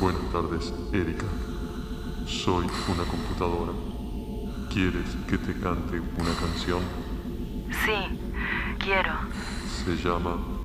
Buenas tardes, Erika. Soy una computadora. ¿Quieres que te cante una canción? Sí, quiero. Se llama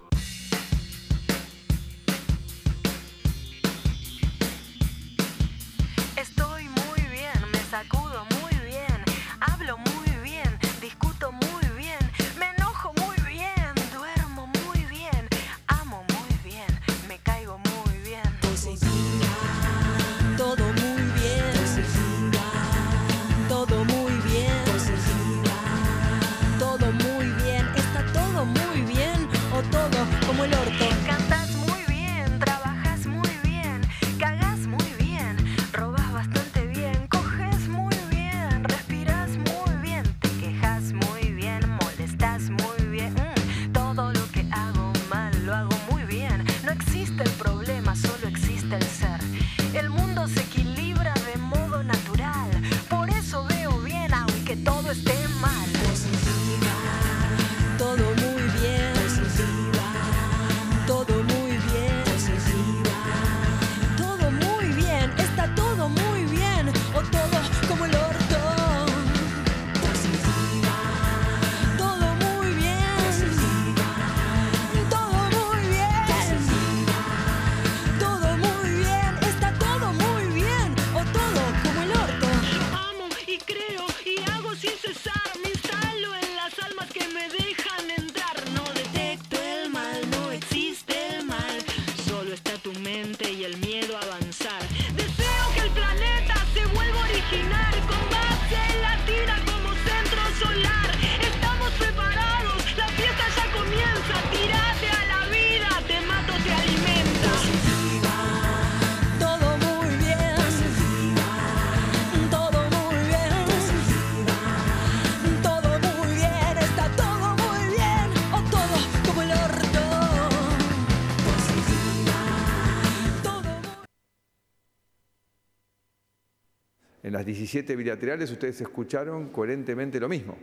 17 bilaterales ustedes escucharon coherentemente lo mismo.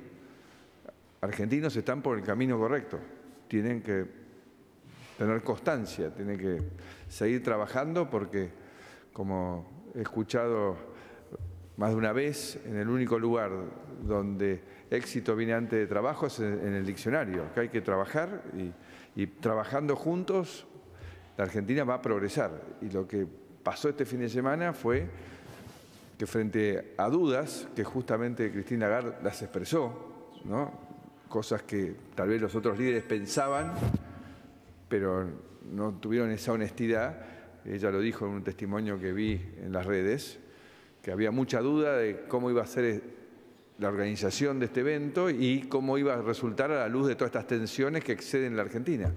Argentinos están por el camino correcto. Tienen que tener constancia, tienen que seguir trabajando porque, como he escuchado más de una vez, en el único lugar donde éxito viene antes de trabajo es en el diccionario, que hay que trabajar y, y trabajando juntos la Argentina va a progresar. Y lo que pasó este fin de semana fue que frente a dudas que justamente Cristina Lagarde las expresó, ¿no? cosas que tal vez los otros líderes pensaban, pero no tuvieron esa honestidad, ella lo dijo en un testimonio que vi en las redes, que había mucha duda de cómo iba a ser la organización de este evento y cómo iba a resultar a la luz de todas estas tensiones que exceden la Argentina.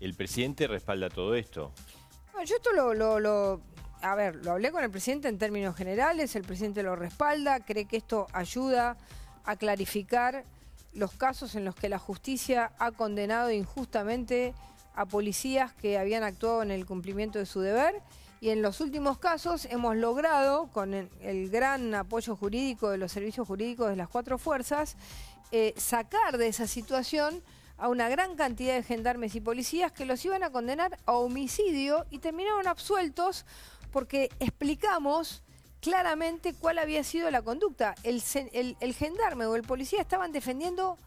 El presidente respalda todo esto. No, yo esto lo, lo- lo- a ver, lo hablé con el presidente en términos generales, el presidente lo respalda, cree que esto ayuda a clarificar los casos en los que la justicia ha condenado injustamente a policías que habían actuado en el cumplimiento de su deber. Y en los últimos casos hemos logrado, con el, gran apoyo jurídico de los servicios jurídicos de las cuatro fuerzas, eh, sacar de esa situación a una gran cantidad de gendarmes y policías que los iban a condenar a homicidio y terminaron absueltos porque explicamos claramente cuál había sido la conducta. El, sen- el- el gendarme o el policía estaban defendiendo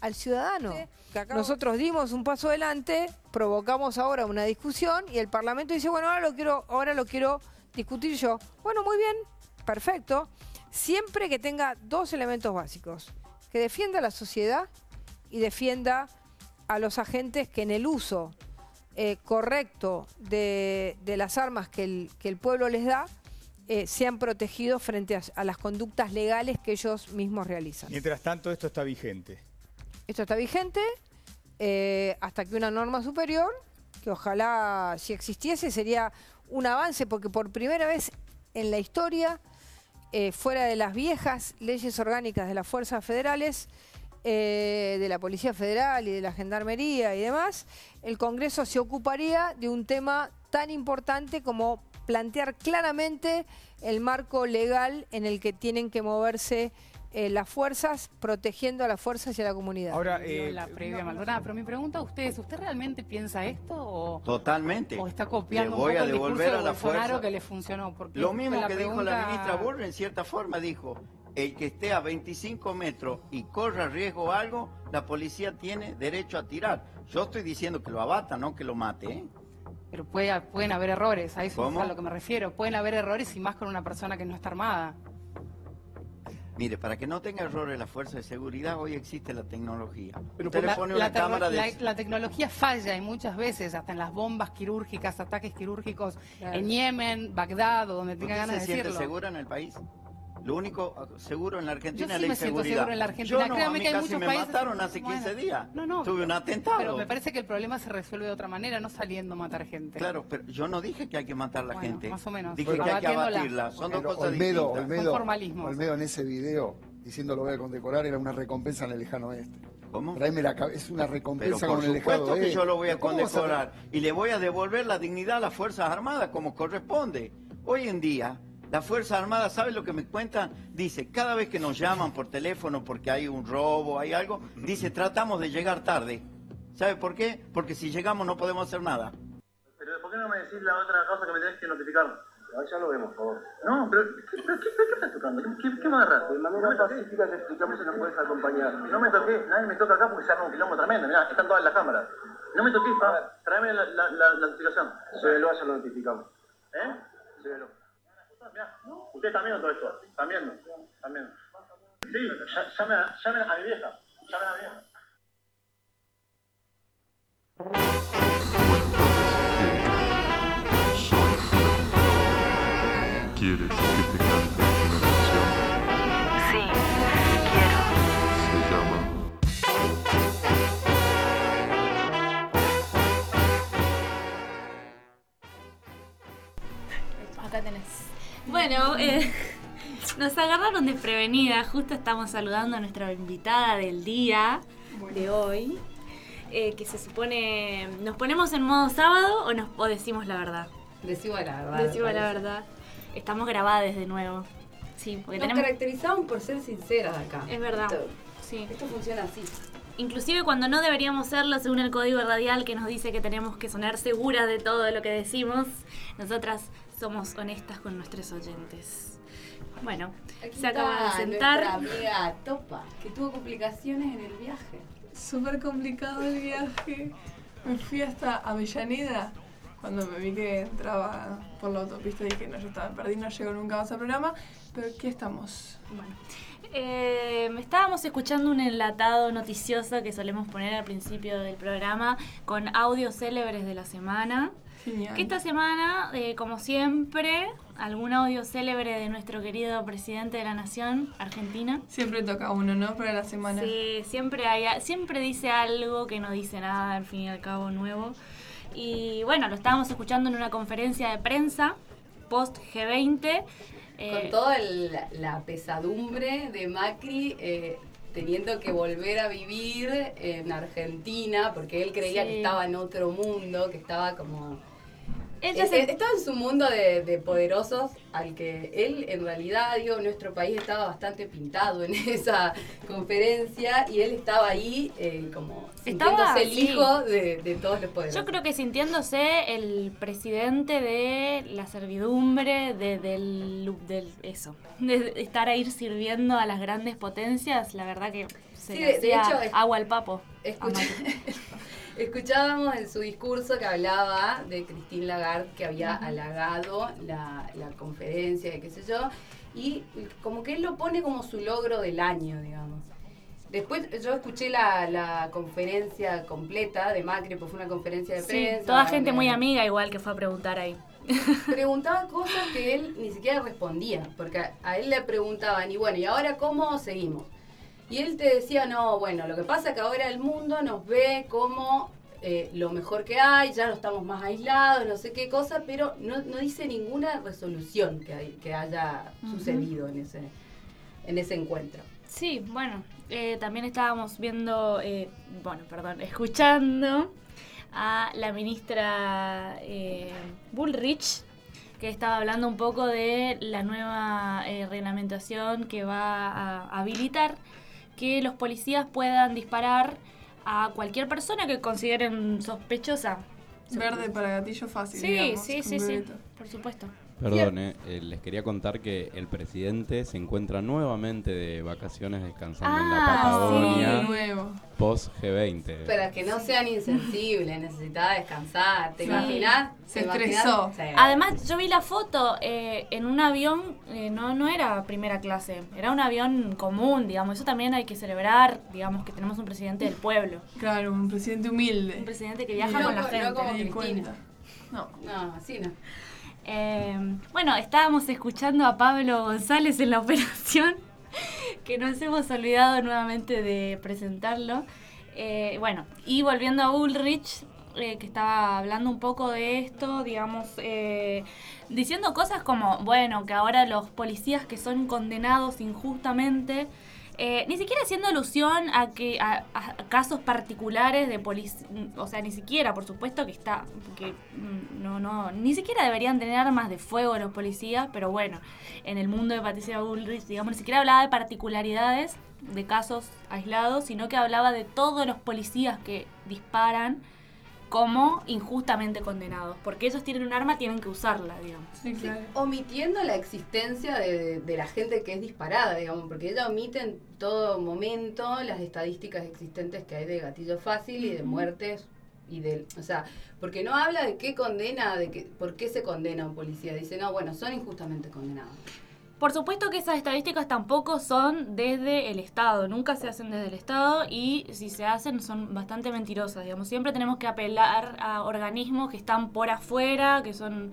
al ciudadano. Nosotros dimos un paso adelante, provocamos ahora una discusión y el Parlamento dice, bueno, ahora lo quiero, ahora lo quiero discutir yo. Bueno, muy bien, perfecto. Siempre que tenga dos elementos básicos, que defienda a la sociedad y defienda a los agentes que en el uso eh, correcto de, de las armas que el, que el pueblo les da, eh, sean protegidos frente a, a las conductas legales que ellos mismos realizan. Mientras tanto, esto está vigente. Esto está vigente eh, hasta que una norma superior, que ojalá si existiese sería un avance, porque por primera vez en la historia, eh, fuera de las viejas leyes orgánicas de las fuerzas federales, eh, de la Policía Federal y de la Gendarmería y demás, el Congreso se ocuparía de un tema tan importante como plantear claramente el marco legal en el que tienen que moverse eh, las fuerzas protegiendo a las fuerzas y a la comunidad. Ahora, eh, la previa Maldonado. Pero mi pregunta a ustedes, ¿usted realmente piensa esto o, Totalmente. o está copiando Le voy un a poco el discurso devolver de a la Bolsonaro fuerza. que le funcionó? Porque Lo mismo la que dijo la ministra Borra, en cierta forma dijo, el que esté a 25 metros y corra riesgo a algo, la policía tiene derecho a tirar. Yo estoy diciendo que lo abata, no que lo mate. ¿eh? Pero puede, pueden haber errores, a eso ¿Cómo? es a lo que me refiero. Pueden haber errores y más con una persona que no está armada. Mire, para que no tenga errores la fuerza de seguridad, hoy existe la tecnología. Pero Usted por le La, pone la una cámara de... la- la tecnología falla y muchas veces, hasta en las bombas quirúrgicas, ataques quirúrgicos Claro. en Yemen, Bagdad o donde tenga ¿Usted ganas se de siente decirlo. segura en el país? Lo único seguro en la Argentina Yo es sí la me siento inseguridad. seguro en la Argentina. Yo no, Créame a mí que hay casi muchos me países- mataron hace Bueno, 15 días. no, no, Tuve un atentado. Pero me parece que el problema se resuelve de otra manera, no saliendo a matar gente. Claro, pero yo no dije que hay que matar a la Bueno, gente. más o menos. Dije que hay que abatirla. Son dos cosas Olmedo, distintas. Olmedo, Son formalismos. Olmedo en ese video, diciendo lo voy a condecorar, era una recompensa en el lejano oeste. ¿Cómo? Tráeme la cabe- es una Pero recompensa por con el lejano supuesto que yo lo voy a ¿Cómo vas a- condecorar y le voy a devolver la dignidad a las Fuerzas Armadas como corresponde. Hoy en día, las Fuerzas Armadas, ¿sabe lo que me cuentan? Dice, cada vez que nos llaman por teléfono porque hay un robo, hay algo, dice, tratamos de llegar tarde. ¿Sabe por qué? Porque si llegamos no podemos hacer nada. Pero ¿por qué no me decís la otra cosa que me tenés que notificar? ya lo vemos, por favor. No, pero ¿qué, pero qué, qué estás tocando? ¿Qué, qué, qué me agarras? De manera pacífica te explicamos si nos puedes acompañar. No me toqué, nadie me toca acá porque se arma un quilombo tremendo. Mirá, están todas las cámaras. No me toqué, pa. Tráeme la, la, la, la notificación. Llévelo, ya lo notificamos. ¿Eh? Llévelo. Mirá, ustedes están viendo todo esto. Viendo. Están viendo. Sí, ll- llamen a, llamen a mi vieja. Llamen a mi vieja. ¿Quieres que te cante una canción? Sí, quiero. Se llama Acá tenés. Bueno, eh, nos agarraron desprevenida. Justo estamos saludando a nuestra invitada del día de hoy. eh, que se supone. ¿Nos ponemos en modo sábado o, nos, o decimos la verdad? Decimos la verdad. Decimos la verdad. Estamos grabadas de nuevo. Sí, porque Nos tenemos. caracterizamos por ser sinceras acá. Es verdad. Esto, Sí. esto funciona así. Inclusive cuando no deberíamos serlo, según el código radial que nos dice que tenemos que sonar seguras de todo lo que decimos, nosotras somos honestas con nuestros oyentes. Bueno, Aquí se acaba de sentar. nuestra amiga Topa, que tuvo complicaciones en el viaje. Súper complicado el viaje. Me fui hasta Avellaneda. Cuando me vi que entraba por la autopista dije, no, yo estaba perdí, no llego nunca más al programa. Pero aquí estamos. Bueno, eh, estábamos escuchando un enlatado noticioso que solemos poner al principio del programa con audios célebres de la semana. Genial. Que esta semana, eh, como siempre, algún audio célebre de nuestro querido presidente de la Nación, Argentina. Siempre toca uno, ¿no? Para la semana. Sí, siempre, hay, siempre dice algo que no dice nada, al fin y al cabo, nuevo. Y bueno, lo estábamos escuchando en una conferencia de prensa, post G20. eh, Con toda el- la pesadumbre de Macri eh, teniendo que volver a vivir en Argentina, porque él creía Sí. que estaba en otro mundo, que estaba como... Ella Eh, se- eh, Estaba en su mundo de, de poderosos al que él, en realidad, digo, nuestro país estaba bastante pintado en esa conferencia y él estaba ahí eh, como Estaba, sintiéndose el sí. hijo de, de todos los poderosos. Yo creo que sintiéndose el presidente de la servidumbre, de, del, del eso, de estar ahí sirviendo a las grandes potencias, la verdad que se Sí, le hacía hecho, agua al papo. Macri. Escuchábamos en su discurso que hablaba de Christine Lagarde, que había halagado la, la conferencia, y qué sé yo, y como que él lo pone como su logro del año, digamos. Después yo escuché la, la conferencia completa de Macri, pues fue una conferencia de Sí, prensa. toda gente muy amiga igual que fue a preguntar ahí. Preguntaba cosas que él ni siquiera respondía, porque a él le preguntaban, y bueno, ¿y ahora cómo seguimos? Y él te decía, no, bueno, lo que pasa es que ahora el mundo nos ve como eh, lo mejor que hay, ya no estamos más aislados, no sé qué cosa, pero no, no dice ninguna resolución que, hay- que haya sucedido en ese, en ese encuentro. Sí, bueno, eh, también estábamos viendo, eh, bueno, perdón, escuchando a la ministra eh, Bullrich que estaba hablando un poco de la nueva reglamentación que va a habilitar que los policías puedan disparar a cualquier persona que consideren sospechosa. Verde para gatillo fácil. Sí, digamos, sí, sí, sí, por supuesto. Perdón, eh, eh, les quería contar que el presidente se encuentra nuevamente de vacaciones descansando en la Ah, Patagonia sí. Nuevo. post G20. Pero que no sean insensibles, necesitaba descansar. ¿Te Sí. imaginas? Se estresó. Sí. Además, yo vi la foto eh, en un avión, eh, no, no era primera clase, era un avión común, digamos. Eso también hay que celebrar, digamos, que tenemos un presidente del pueblo. Claro, un presidente humilde. Un presidente que viaja No con la co- no gente. como Cristina. No. No, así no. Eh, bueno, estábamos escuchando a Pablo González en la operación, que nos hemos olvidado nuevamente de presentarlo. Eh, bueno, y volviendo a Ulrich, eh, que estaba hablando un poco de esto, digamos, diciendo cosas como, bueno, que ahora los policías que son condenados injustamente, eh, ni siquiera haciendo alusión a que a, a casos particulares de policía, o sea, ni siquiera, por supuesto que está, que mm, no, no, ni siquiera deberían tener armas de fuego los policías, pero bueno, en el mundo de Patricia Bullrich, digamos, ni siquiera hablaba de particularidades, de casos aislados, sino que hablaba de todos los policías que disparan como injustamente condenados, porque ellos tienen un arma, tienen que usarla, digamos. Sí, claro. Omitiendo la existencia de, de la gente que es disparada, digamos, porque ella omite en todo momento las estadísticas existentes que hay de gatillo fácil y de muertes y del, o sea, porque no habla de qué condena, de que, por qué se condena a un policía, dice, no, bueno, son injustamente condenados. Por supuesto que esas estadísticas tampoco son desde el Estado, nunca se hacen desde el Estado y si se hacen son bastante mentirosas, digamos. Siempre tenemos que apelar a organismos que están por afuera, que son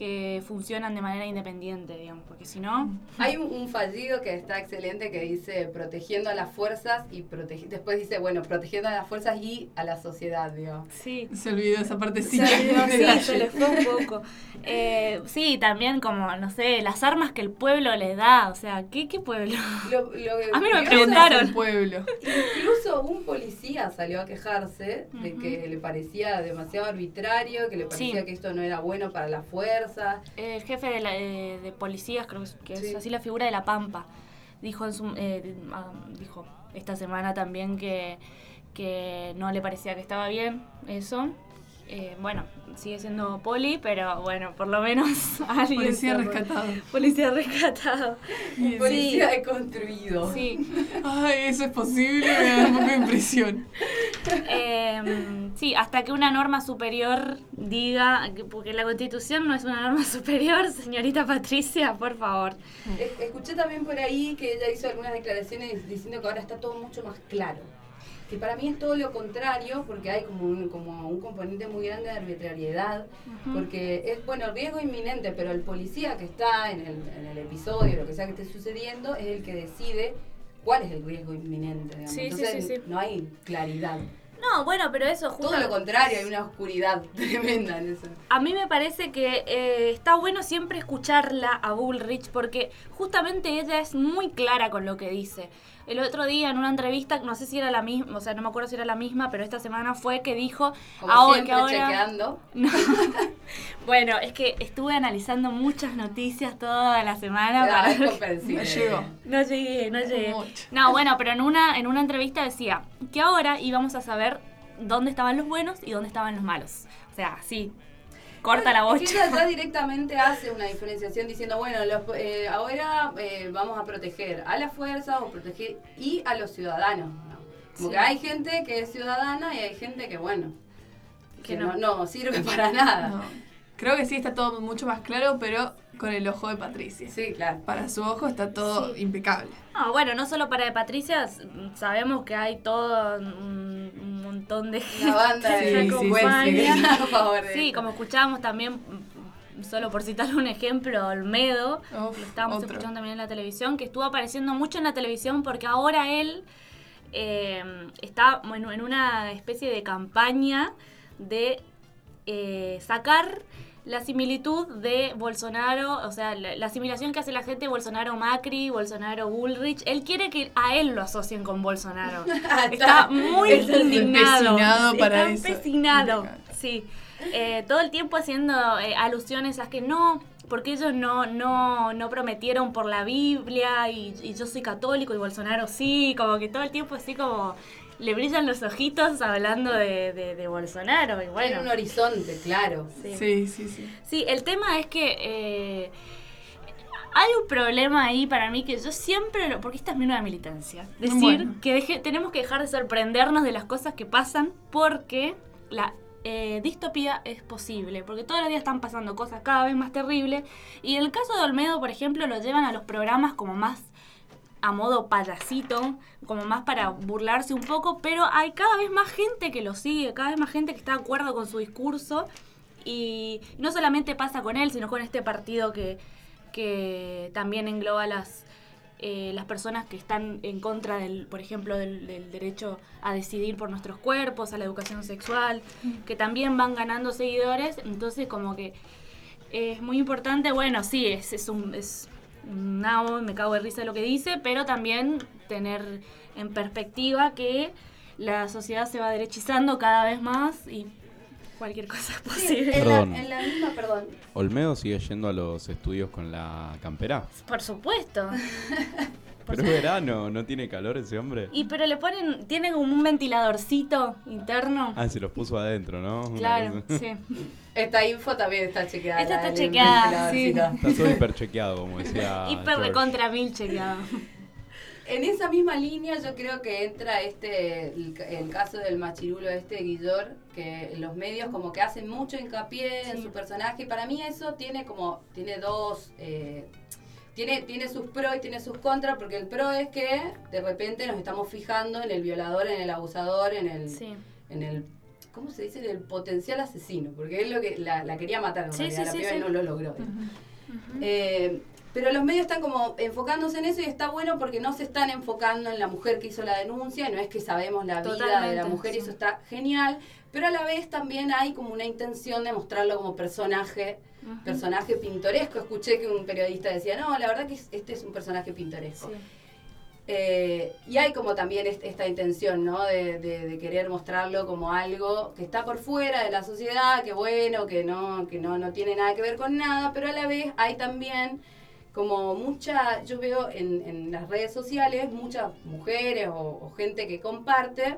que funcionan de manera independiente, digamos, porque si no... Hay un, un fallido que está excelente que dice protegiendo a las fuerzas y protegi- después dice, bueno, protegiendo a las fuerzas y a la sociedad, digamos. Sí. Se olvidó esa. Se olvidó, sí, se le fue un poco. Eh, sí, también como, no sé, las armas que el pueblo les da, o sea, ¿qué, qué pueblo? Lo- lo- A mí me incluso- preguntaron. El pueblo. Incluso un policía salió a quejarse de que le parecía demasiado arbitrario, que le parecía Sí. que esto no era bueno para la fuerza. El jefe de, la- eh, de policías, creo que es, Sí. así la figura de la Pampa, dijo, en su, eh, ah, dijo esta semana también que, que no le parecía que estaba bien eso. Eh, bueno, sigue siendo poli, pero bueno, por lo menos alguien... Policía rescatado. Policía rescatado. Un policía Sí. deconstruido. Sí. Ay, eso es posible, me da un poco de impresión. Eh, sí, hasta que una norma superior diga, que- porque la constitución no es una norma superior, señorita Patricia, por favor. Es- Escuché también por ahí que ella hizo algunas declaraciones diciendo que ahora está todo mucho más claro. Que para mí es todo lo contrario, porque hay como un, como un componente muy grande de arbitrariedad, porque es, bueno, riesgo inminente, pero el policía que está en el, en el episodio, lo que sea que esté sucediendo, es el que decide cuál es el riesgo inminente. digamos. Sí, Entonces sí, sí. no hay claridad. No, bueno, pero eso justo... Todo lo contrario, hay una oscuridad tremenda en eso. A mí me parece que eh, está bueno siempre escucharla a Bullrich porque justamente ella es muy clara con lo que dice. El otro día en una entrevista, no sé si era la misma, o sea, no me acuerdo si era la misma, pero esta semana fue que dijo Como ahora- siempre, que ahora chequeando. No. bueno, es que estuve analizando muchas noticias toda la semana. Para-. No llegó. No llegué, no llegué. Mucho. No, bueno, pero en una, en una entrevista decía que ahora íbamos a saber dónde estaban los buenos y dónde estaban los malos. O sea, sí. Corta la Es que ella ya bocha. directamente hace una diferenciación diciendo, bueno, los, eh, ahora eh, vamos a proteger a las fuerzas o proteger y a los ciudadanos. ¿no? Como Sí. que hay gente que es ciudadana y hay gente que, bueno, que, Que no. no. no sirve para nada. No. Creo que sí está todo mucho más claro, pero con el ojo de Patricia. Sí, claro. Para su ojo está todo impecable. No, bueno, no solo para de Patricia, sabemos que hay todo un, un montón de Una banda de favor de Sí, esto. como escuchábamos también, solo por citar un ejemplo, Olmedo, Uf, lo estábamos otro. escuchando también en la televisión, que estuvo apareciendo mucho en la televisión porque ahora él eh, está bueno, en una especie de campaña de eh, sacar la similitud de Bolsonaro, o sea, la, la asimilación que hace la gente Bolsonaro-Macri, Bolsonaro-Bullrich. Él quiere que a él lo asocien con Bolsonaro. Está muy Está indignado. empecinado para Está eso. empecinado, sí. Eh, todo el tiempo haciendo eh, alusiones a que no, porque ellos no, no, no prometieron por la Biblia y, y yo soy católico y Bolsonaro sí, como que todo el tiempo así como le brillan los ojitos hablando de, de- de Bolsonaro y bueno. Tiene un horizonte, claro. Sí, sí, sí. Sí, el tema es que eh, hay un problema ahí para mí que yo siempre, lo, porque esta es mi nueva militancia, decir Bueno. que deje- tenemos que dejar de sorprendernos de las cosas que pasan porque la eh, distopía es posible, porque todos los días están pasando cosas cada vez más terribles y en el caso de Olmedo, por ejemplo, lo llevan a los programas como más a modo payasito, como más para burlarse un poco, pero hay cada vez más gente que lo sigue, cada vez más gente que está de acuerdo con su discurso. Y no solamente pasa con él, sino con este partido que, que también engloba las eh, las personas que están en contra del, por ejemplo, del, del derecho a decidir por nuestros cuerpos, a la educación sexual, que también van ganando seguidores, entonces como que es muy importante, bueno, sí, es, es un es un nabo, me cago de risa lo que dice, pero también tener en perspectiva que la sociedad se va derechizando cada vez más y cualquier cosa es posible. en, la, Perdón. en la misma, perdón. ¿Olmedo sigue yendo a los estudios con la campera? Por supuesto. Pero es verano, ¿no tiene calor ese hombre? Y pero le ponen, tiene como un ventiladorcito interno. Ah, se los puso adentro, ¿no? Claro, sí. Esta info también está chequeada. Esta está chequeada, sí. Está todo hiper chequeado, como decía. Hiper George. recontra mil chequeado. En esa misma línea yo creo que entra este el, el caso del machirulo este Guillor, que los medios como que hacen mucho hincapié en su personaje. Y para mí eso tiene como, tiene dos, eh, tiene, tiene sus pros y tiene sus contras, porque el pro es que de repente nos estamos fijando en el violador, en el abusador, en el, en el ¿cómo se dice? El potencial asesino, porque él lo que la, la quería matar en Sí, realidad, sí, la sí, piba sí. no lo logró. Eh, pero los medios están como enfocándose en eso y está bueno porque no se están enfocando en la mujer que hizo la denuncia, no es que sabemos la vida de la mujer y sí. eso está genial, pero a la vez también hay como una intención de mostrarlo como personaje, personaje pintoresco. Escuché que un periodista decía, no, la verdad que es- este es un personaje pintoresco. Eh, y hay como también est- esta intención, ¿no? De, de- de querer mostrarlo como algo que está por fuera de la sociedad, que bueno, que no, que no, no tiene nada que ver con nada, pero a la vez hay también como mucha, yo veo en, en las redes sociales muchas mujeres o, o gente que comparte,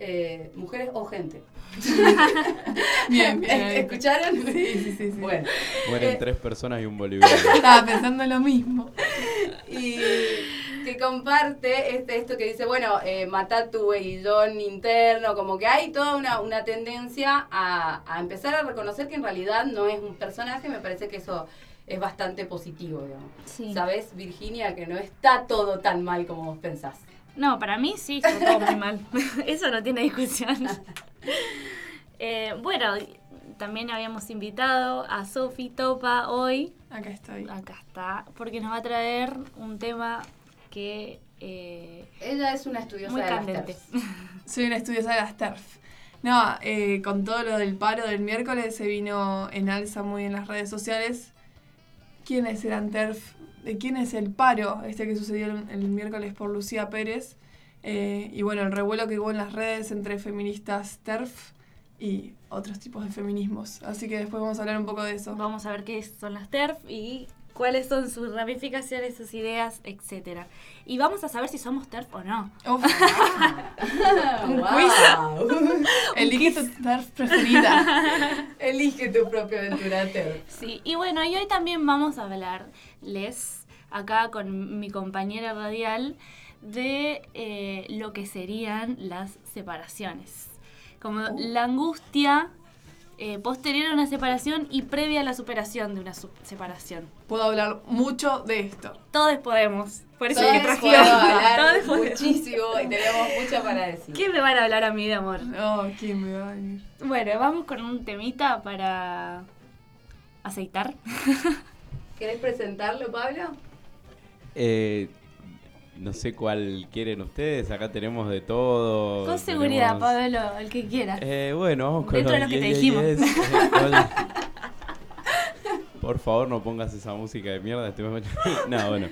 eh, mujeres o gente. Bien, bien. ¿Escucharon? Sí, sí, sí. sí. Bueno. Mueren Eh, tres personas y un boliviano. Estaba pensando lo mismo. y que comparte este, esto que dice, bueno, eh, mata tu guillón interno, como que hay toda una, una tendencia a, a empezar a reconocer que en realidad no es un personaje, me parece que eso es bastante positivo, digamos. Sí. ¿Sabes, Virginia, que no está todo tan mal como vos pensás? No, para mí sí, está todo muy mal. Eso no tiene discusión. Eh, bueno, también habíamos invitado a Sofi Topa hoy. Acá estoy. Acá está, porque nos va a traer un tema que... eh, Ella es una estudiosa muy de las candente. TERFs. Soy una estudiosa de las TERF. No, eh, con todo lo del paro del miércoles se vino en alza muy en las redes sociales. ¿Quiénes eran TERF? ¿De quién es el paro este que sucedió el, el miércoles por Lucía Pérez? Eh, y bueno, el revuelo que hubo en las redes entre feministas TERF y otros tipos de feminismos. Así que después vamos a hablar un poco de eso. Vamos a ver qué son las TERF y cuáles son sus ramificaciones, sus ideas, etcétera. Y vamos a saber si somos TERF o no. Un Wow. Elige tu TERF preferida. Elige tu propia aventura TERF. Sí, y bueno, y hoy también vamos a hablarles acá con mi compañera radial de eh, lo que serían las separaciones. Como la angustia eh, posterior a una separación y previa a la superación de una separación. Puedo hablar mucho de esto. Todos podemos. Por eso Todos que trajimos. Todos podemos. muchísimo y tenemos mucho para decir. ¿Qué me van a hablar a mí de amor? No, ¿quién me va a venir? Bueno, vamos con un temita para aceitar. ¿Querés presentarlo, Pablo? Eh, no sé cuál quieren ustedes, acá tenemos de todo. Con seguridad, tenemos- Pablo, el que quiera. Eh, bueno, vamos con Dentro de los los que te Yes, dijimos. Yes, Yes. Eh. Por favor, no pongas esa música de mierda. Escuchando- no, bueno.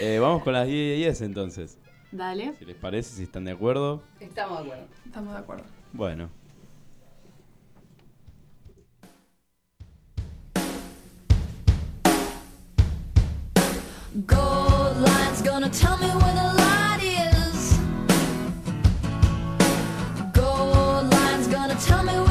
Eh, vamos con las 10 10 entonces. Dale. Si les parece, si están de acuerdo. Estamos de acuerdo. Estamos de acuerdo. Bueno. Line's gonna tell me where the light is. Gold line's gonna tell me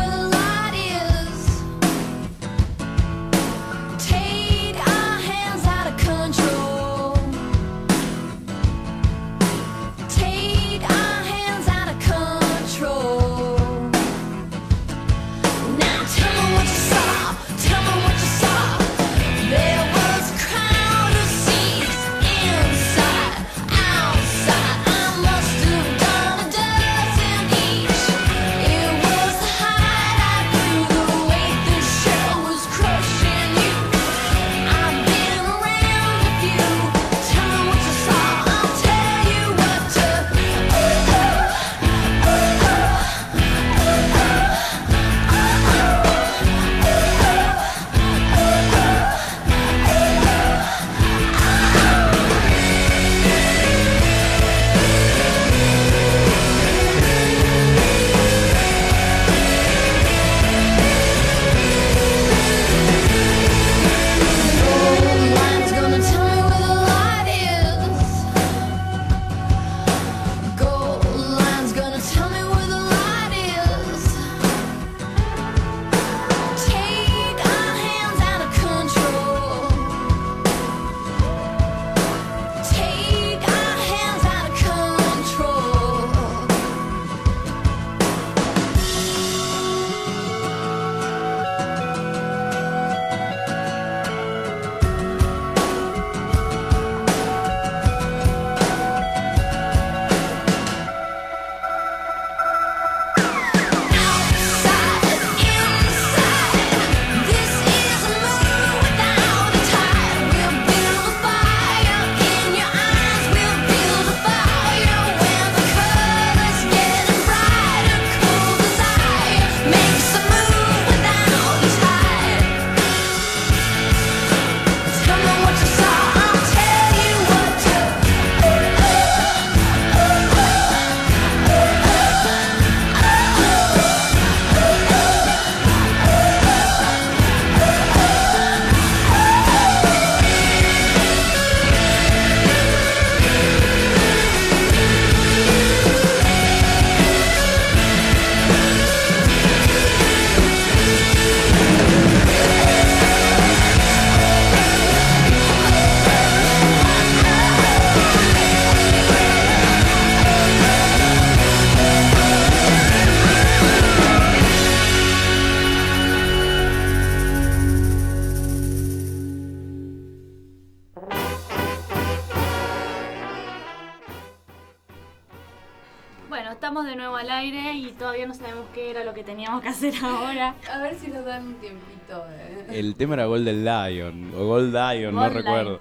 Lion, no recuerdo.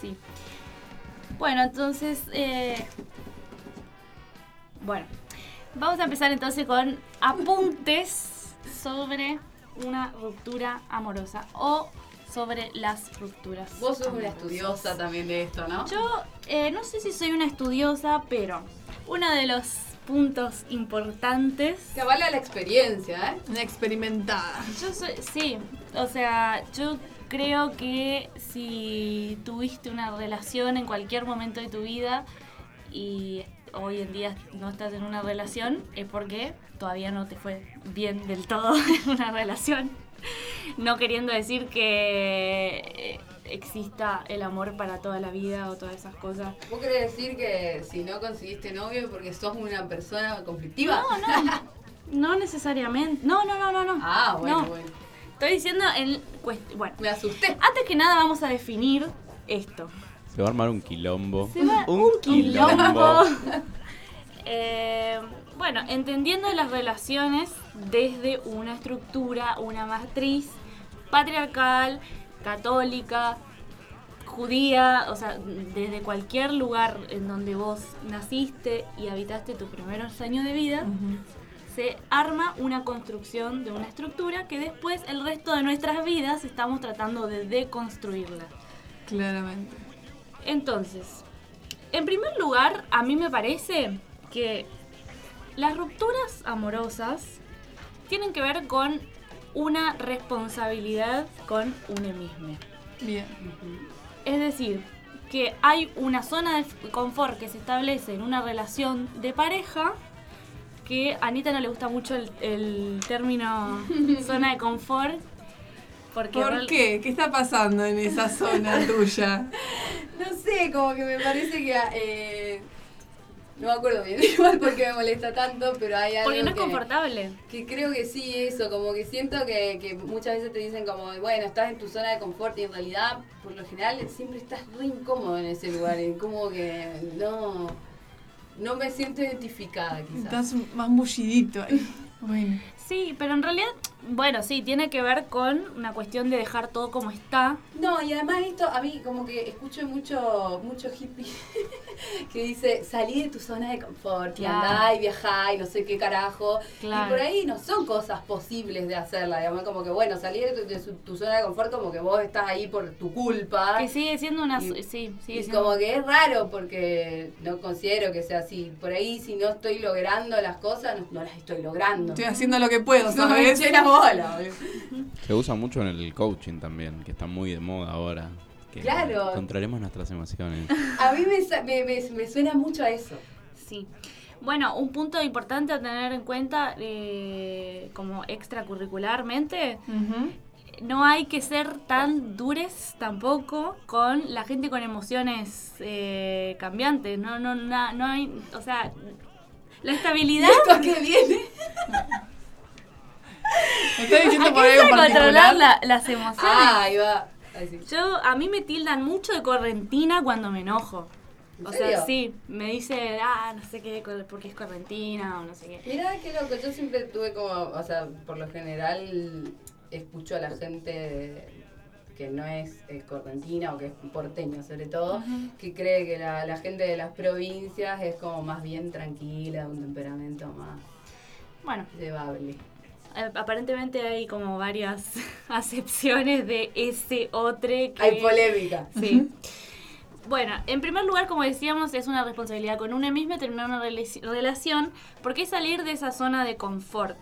Sí. Bueno, entonces. eh, Bueno, vamos a empezar entonces con apuntes sobre una ruptura amorosa o sobre las rupturas. Vos sos una estudiosa también de esto, ¿no? Yo eh, no sé si soy una estudiosa, pero uno de los puntos importantes. Que vale la experiencia, ¿eh? Una experimentada. Yo soy, sí, o sea, yo creo que si tuviste una relación en cualquier momento de tu vida y hoy en día no estás en una relación, es porque todavía no te fue bien del todo en una relación. No queriendo decir que eh, exista el amor para toda la vida o todas esas cosas. ¿Vos querés decir que si no conseguiste novio porque sos una persona conflictiva? No, no. No necesariamente. No, no, no, no, no. Ah, bueno, No. bueno. Estoy diciendo en bueno. Me asusté. Antes que nada vamos a definir esto. Se va a armar un quilombo. Se va un, quilombo. Eh, bueno, entendiendo las relaciones desde una estructura, una matriz patriarcal, católica, judía, o sea, desde cualquier lugar en donde vos naciste y habitaste tus primeros años de vida, se arma una construcción de una estructura que después el resto de nuestras vidas estamos tratando de deconstruirla. Claramente. Entonces, en primer lugar, a mí me parece que las rupturas amorosas tienen que ver con una responsabilidad con uno mismo. Bien. Es decir, que hay una zona de confort que se establece en una relación de pareja que a Anita no le gusta mucho el, el término zona de confort. Porque ¿Por real- qué? ¿Qué está pasando en esa zona tuya? No sé, como que me parece que. eh, no me acuerdo bien igual por qué me molesta tanto, pero hay algo. Porque no es que- confortable. Que creo que sí, eso, como que siento que, que muchas veces te dicen como, bueno, estás en tu zona de confort y en realidad, por lo general, siempre estás re incómodo en ese lugar, y como que no, no me siento identificada quizás. Estás más mullidito ahí. Bueno. Sí, pero en realidad, bueno, sí, tiene que ver con una cuestión de dejar todo como está. No, y además esto, a mí como que escucho mucho, mucho hippie que dice, salí de tu zona de confort, y andá y viajá y no sé qué carajo. Claro. Y por ahí no son cosas posibles de hacerla, digamos, como que bueno, salir de tu, de su- tu zona de confort como que vos estás ahí por tu culpa. Que sigue siendo una... Y- sí, sigue Y siendo... como que es raro porque no considero que sea así. Por ahí si no estoy logrando las cosas, no, no las estoy logrando. Estoy haciendo lo que puedo, No. Se usa mucho en el coaching también, que está muy de moda ahora. Que Claro. Controlaremos nuestras emociones. A mí me, sa- me, me- me suena mucho a eso. Sí. Bueno, un punto importante a tener en cuenta eh, como extracurricularmente, no hay que ser tan dures tampoco con la gente con emociones eh, cambiantes. No, no, na- no hay, o sea, la estabilidad. ¿Esto a qué viene? ¿Me estás diciendo por algo controlar la- las emociones. Ah, ahí va. Ahí sí. Yo, a mí me tildan mucho de correntina cuando me enojo. ¿En O serio? sea, sí, me dice, ah, no sé qué, porque es correntina o no sé qué. Mirá qué loco, yo siempre tuve como, o sea, por lo general escucho a la gente que no es, correntina o que es porteño sobre todo, que cree que la, la gente de las provincias es como más bien tranquila, un temperamento más Bueno, llevable. Eh, aparentemente hay como varias acepciones de ese otro que... Hay polémica. Sí. Bueno, en primer lugar, como decíamos, es una responsabilidad con uno mismo terminar una rela- relación, porque es salir de esa zona de confort,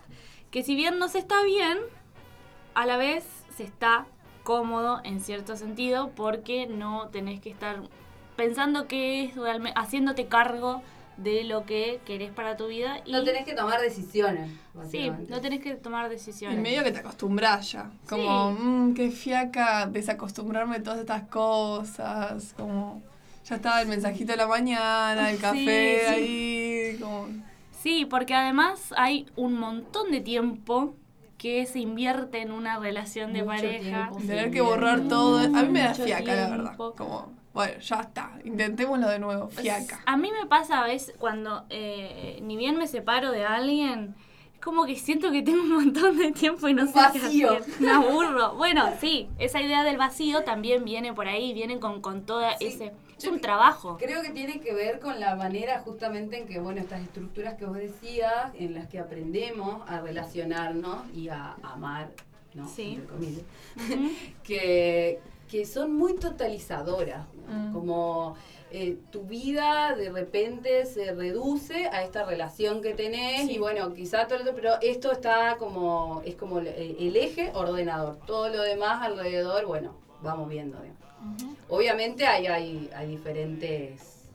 que si bien no se está bien, a la vez se está cómodo en cierto sentido, porque no tenés que estar pensando que es realmente, haciéndote cargo de lo que querés para tu vida. Y No tenés que tomar decisiones. Sí, no tenés que tomar decisiones. En medio que te acostumbras ya. Como, mmm, qué fiaca desacostumbrarme de todas estas cosas. Como, ya estaba el mensajito de la mañana, el Sí, café sí. ahí. Como, Sí, porque además hay un montón de tiempo que se invierte en una relación de Mucho pareja. tener que borrar todo. A mí me da fiaca, la verdad. Como, bueno, ya está. Intentémoslo de nuevo. Pues, Fiaca. A mí me pasa a veces cuando eh, ni bien me separo de alguien, es como que siento que tengo un montón de tiempo y no sé qué Vacío. hacer. Me aburro. Bueno, sí, esa idea del vacío también viene por ahí, viene con, con todo Sí. ese... Es un trabajo. Creo que tiene que ver con la manera justamente en que, bueno, estas estructuras que vos decías, en las que aprendemos a relacionarnos y a amar, ¿no? Sí. Entre comillas. Ujú. que, que son muy totalizadoras. Mm. Como eh, tu vida de repente se reduce a esta relación que tenés y bueno, quizá todo lo otro, pero esto está como, es como el, el eje ordenador. Todo lo demás alrededor, bueno, vamos viendo. digamos. Obviamente hay, hay, diferentes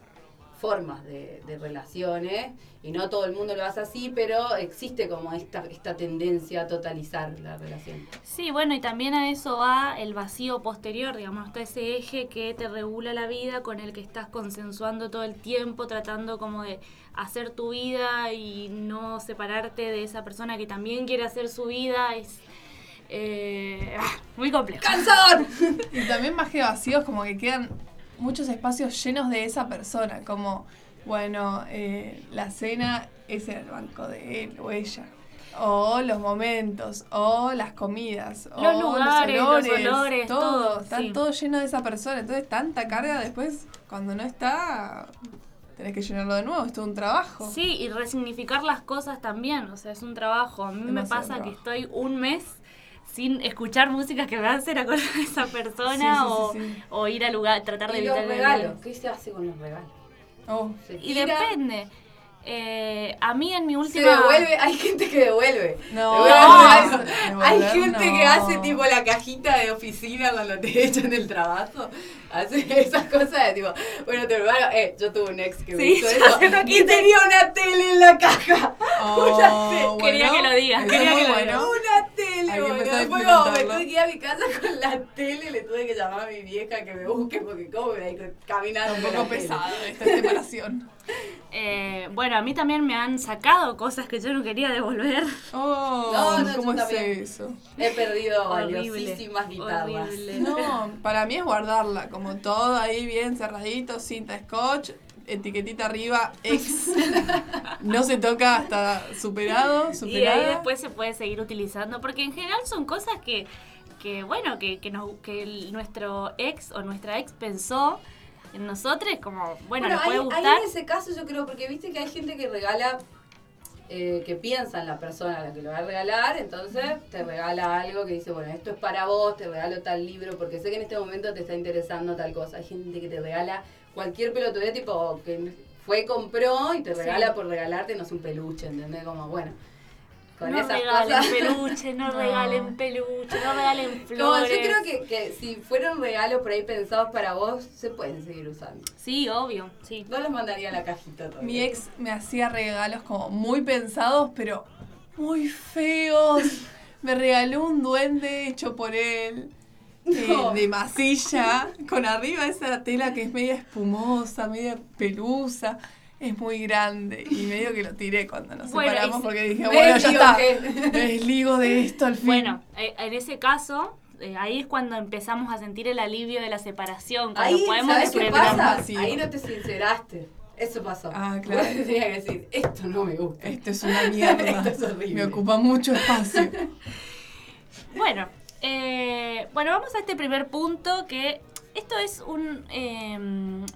formas de, de relaciones y no todo el mundo lo hace así, pero existe como esta, esta tendencia a totalizar la relación. Sí, bueno, y también a eso va el vacío posterior, digamos, está ese eje que te regula la vida, con el que estás consensuando todo el tiempo, tratando como de hacer tu vida y no separarte de esa persona que también quiere hacer su vida, es eh, ah, muy complejo. ¡Cansador! Y también más que vacíos, como que quedan muchos espacios llenos de esa persona. Como, bueno, eh, la cena es en el banco de él o ella. O los momentos, o las comidas, o Los lugares, los olores, olores, todo, Está sí. todo lleno de esa persona. Entonces, tanta carga después, cuando no está, tenés que llenarlo de nuevo. Es todo un trabajo. Sí, y resignificar las cosas también, o sea, es un trabajo. A mí me pasa que estoy un mes sin escuchar música que me hacen acordar de esa persona o, ir al lugar, tratar de Y los evitar el regalos, ¿qué se hace con los regalos? Oh, ¿Se Y tira? depende. Eh, a mí en mi Se última... devuelve, hay gente que devuelve. No, Devuelve no, hay gente que hace tipo la cajita de oficina cuando te echan del trabajo. Hace esas cosas de tipo, bueno, te hermano, eh, yo tuve un ex que me Sí, hizo ya eso y tenía una tele en la caja. Oh, una tele. Quería que lo digas, quería que lo bueno. digas. Una tele, Fue como, me tuve que ir a mi casa con la tele, le tuve que llamar a mi vieja que me busque porque como me voy a ir caminando. Un poco pesado esta separación. Eh, bueno, a mí también me han sacado cosas que yo no quería devolver. Oh, No, no, ¿cómo es también. eso? He perdido Horrible, valiosísimas guitarras. horrible. No, para mí es guardarla, como todo ahí bien cerradito, cinta scotch, etiquetita arriba, ex. No se toca hasta superado, Y ahí después se puede seguir utilizando, porque en general son cosas que, que bueno, que, que, nos, que el- nuestro ex o nuestra ex pensó en nosotros, como, bueno, nos puede gustar. ahí en ese caso yo creo, porque viste que hay gente que regala, eh, que piensa en la persona a la que lo va a regalar, entonces te regala algo que dice, bueno, esto es para vos, te regalo tal libro, porque sé que en este momento te está interesando tal cosa. Hay gente que te regala cualquier pelotudez, tipo, que fue, compró y te Sí. regala por regalarte, no es un peluche, ¿entendés? Como, bueno, con no esas regalen cosas... peluche, no, No. regalen peluche, no regalen No, flores. yo creo que, que si fueron regalos por ahí pensados para vos, se pueden seguir usando. Sí, obvio, sí. No los mandaría a la cajita todavía. Mi ex me hacía regalos como muy pensados, pero muy feos. Me regaló un duende hecho por él. eh, No. de masilla, con arriba esa tela que es media espumosa, media pelusa, es muy grande y medio que lo tiré cuando nos Bueno, separamos porque dije, bueno, ya está, me desligo de esto al fin. Bueno, eh, en ese caso, eh, ahí es cuando empezamos a sentir el alivio de la separación, cuando Ahí, podemos ¿sabes qué pasa? Ahí no te sinceraste. Eso pasó. Ah, claro. Vos tenías que decir, esto no me gusta. Esto es una mierda. Esto es horrible. Me ocupa mucho espacio. Bueno, eh, bueno, vamos a este primer punto que esto es un eh,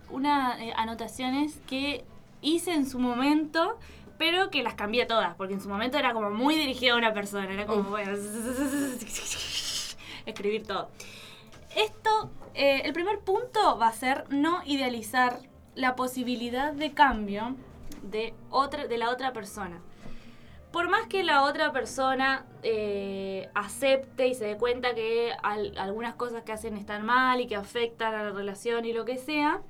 una eh, anotaciones que hice en su momento, pero que las cambié todas, porque en su momento era como muy dirigido a una persona, era como, bueno, escribir todo. Esto, eh, el primer punto va a ser no idealizar la posibilidad de cambio de, otra, de la otra persona. Por más que la otra persona eh, acepte y se dé cuenta que al- algunas cosas que hacen están mal y que afectan a la relación y lo que sea,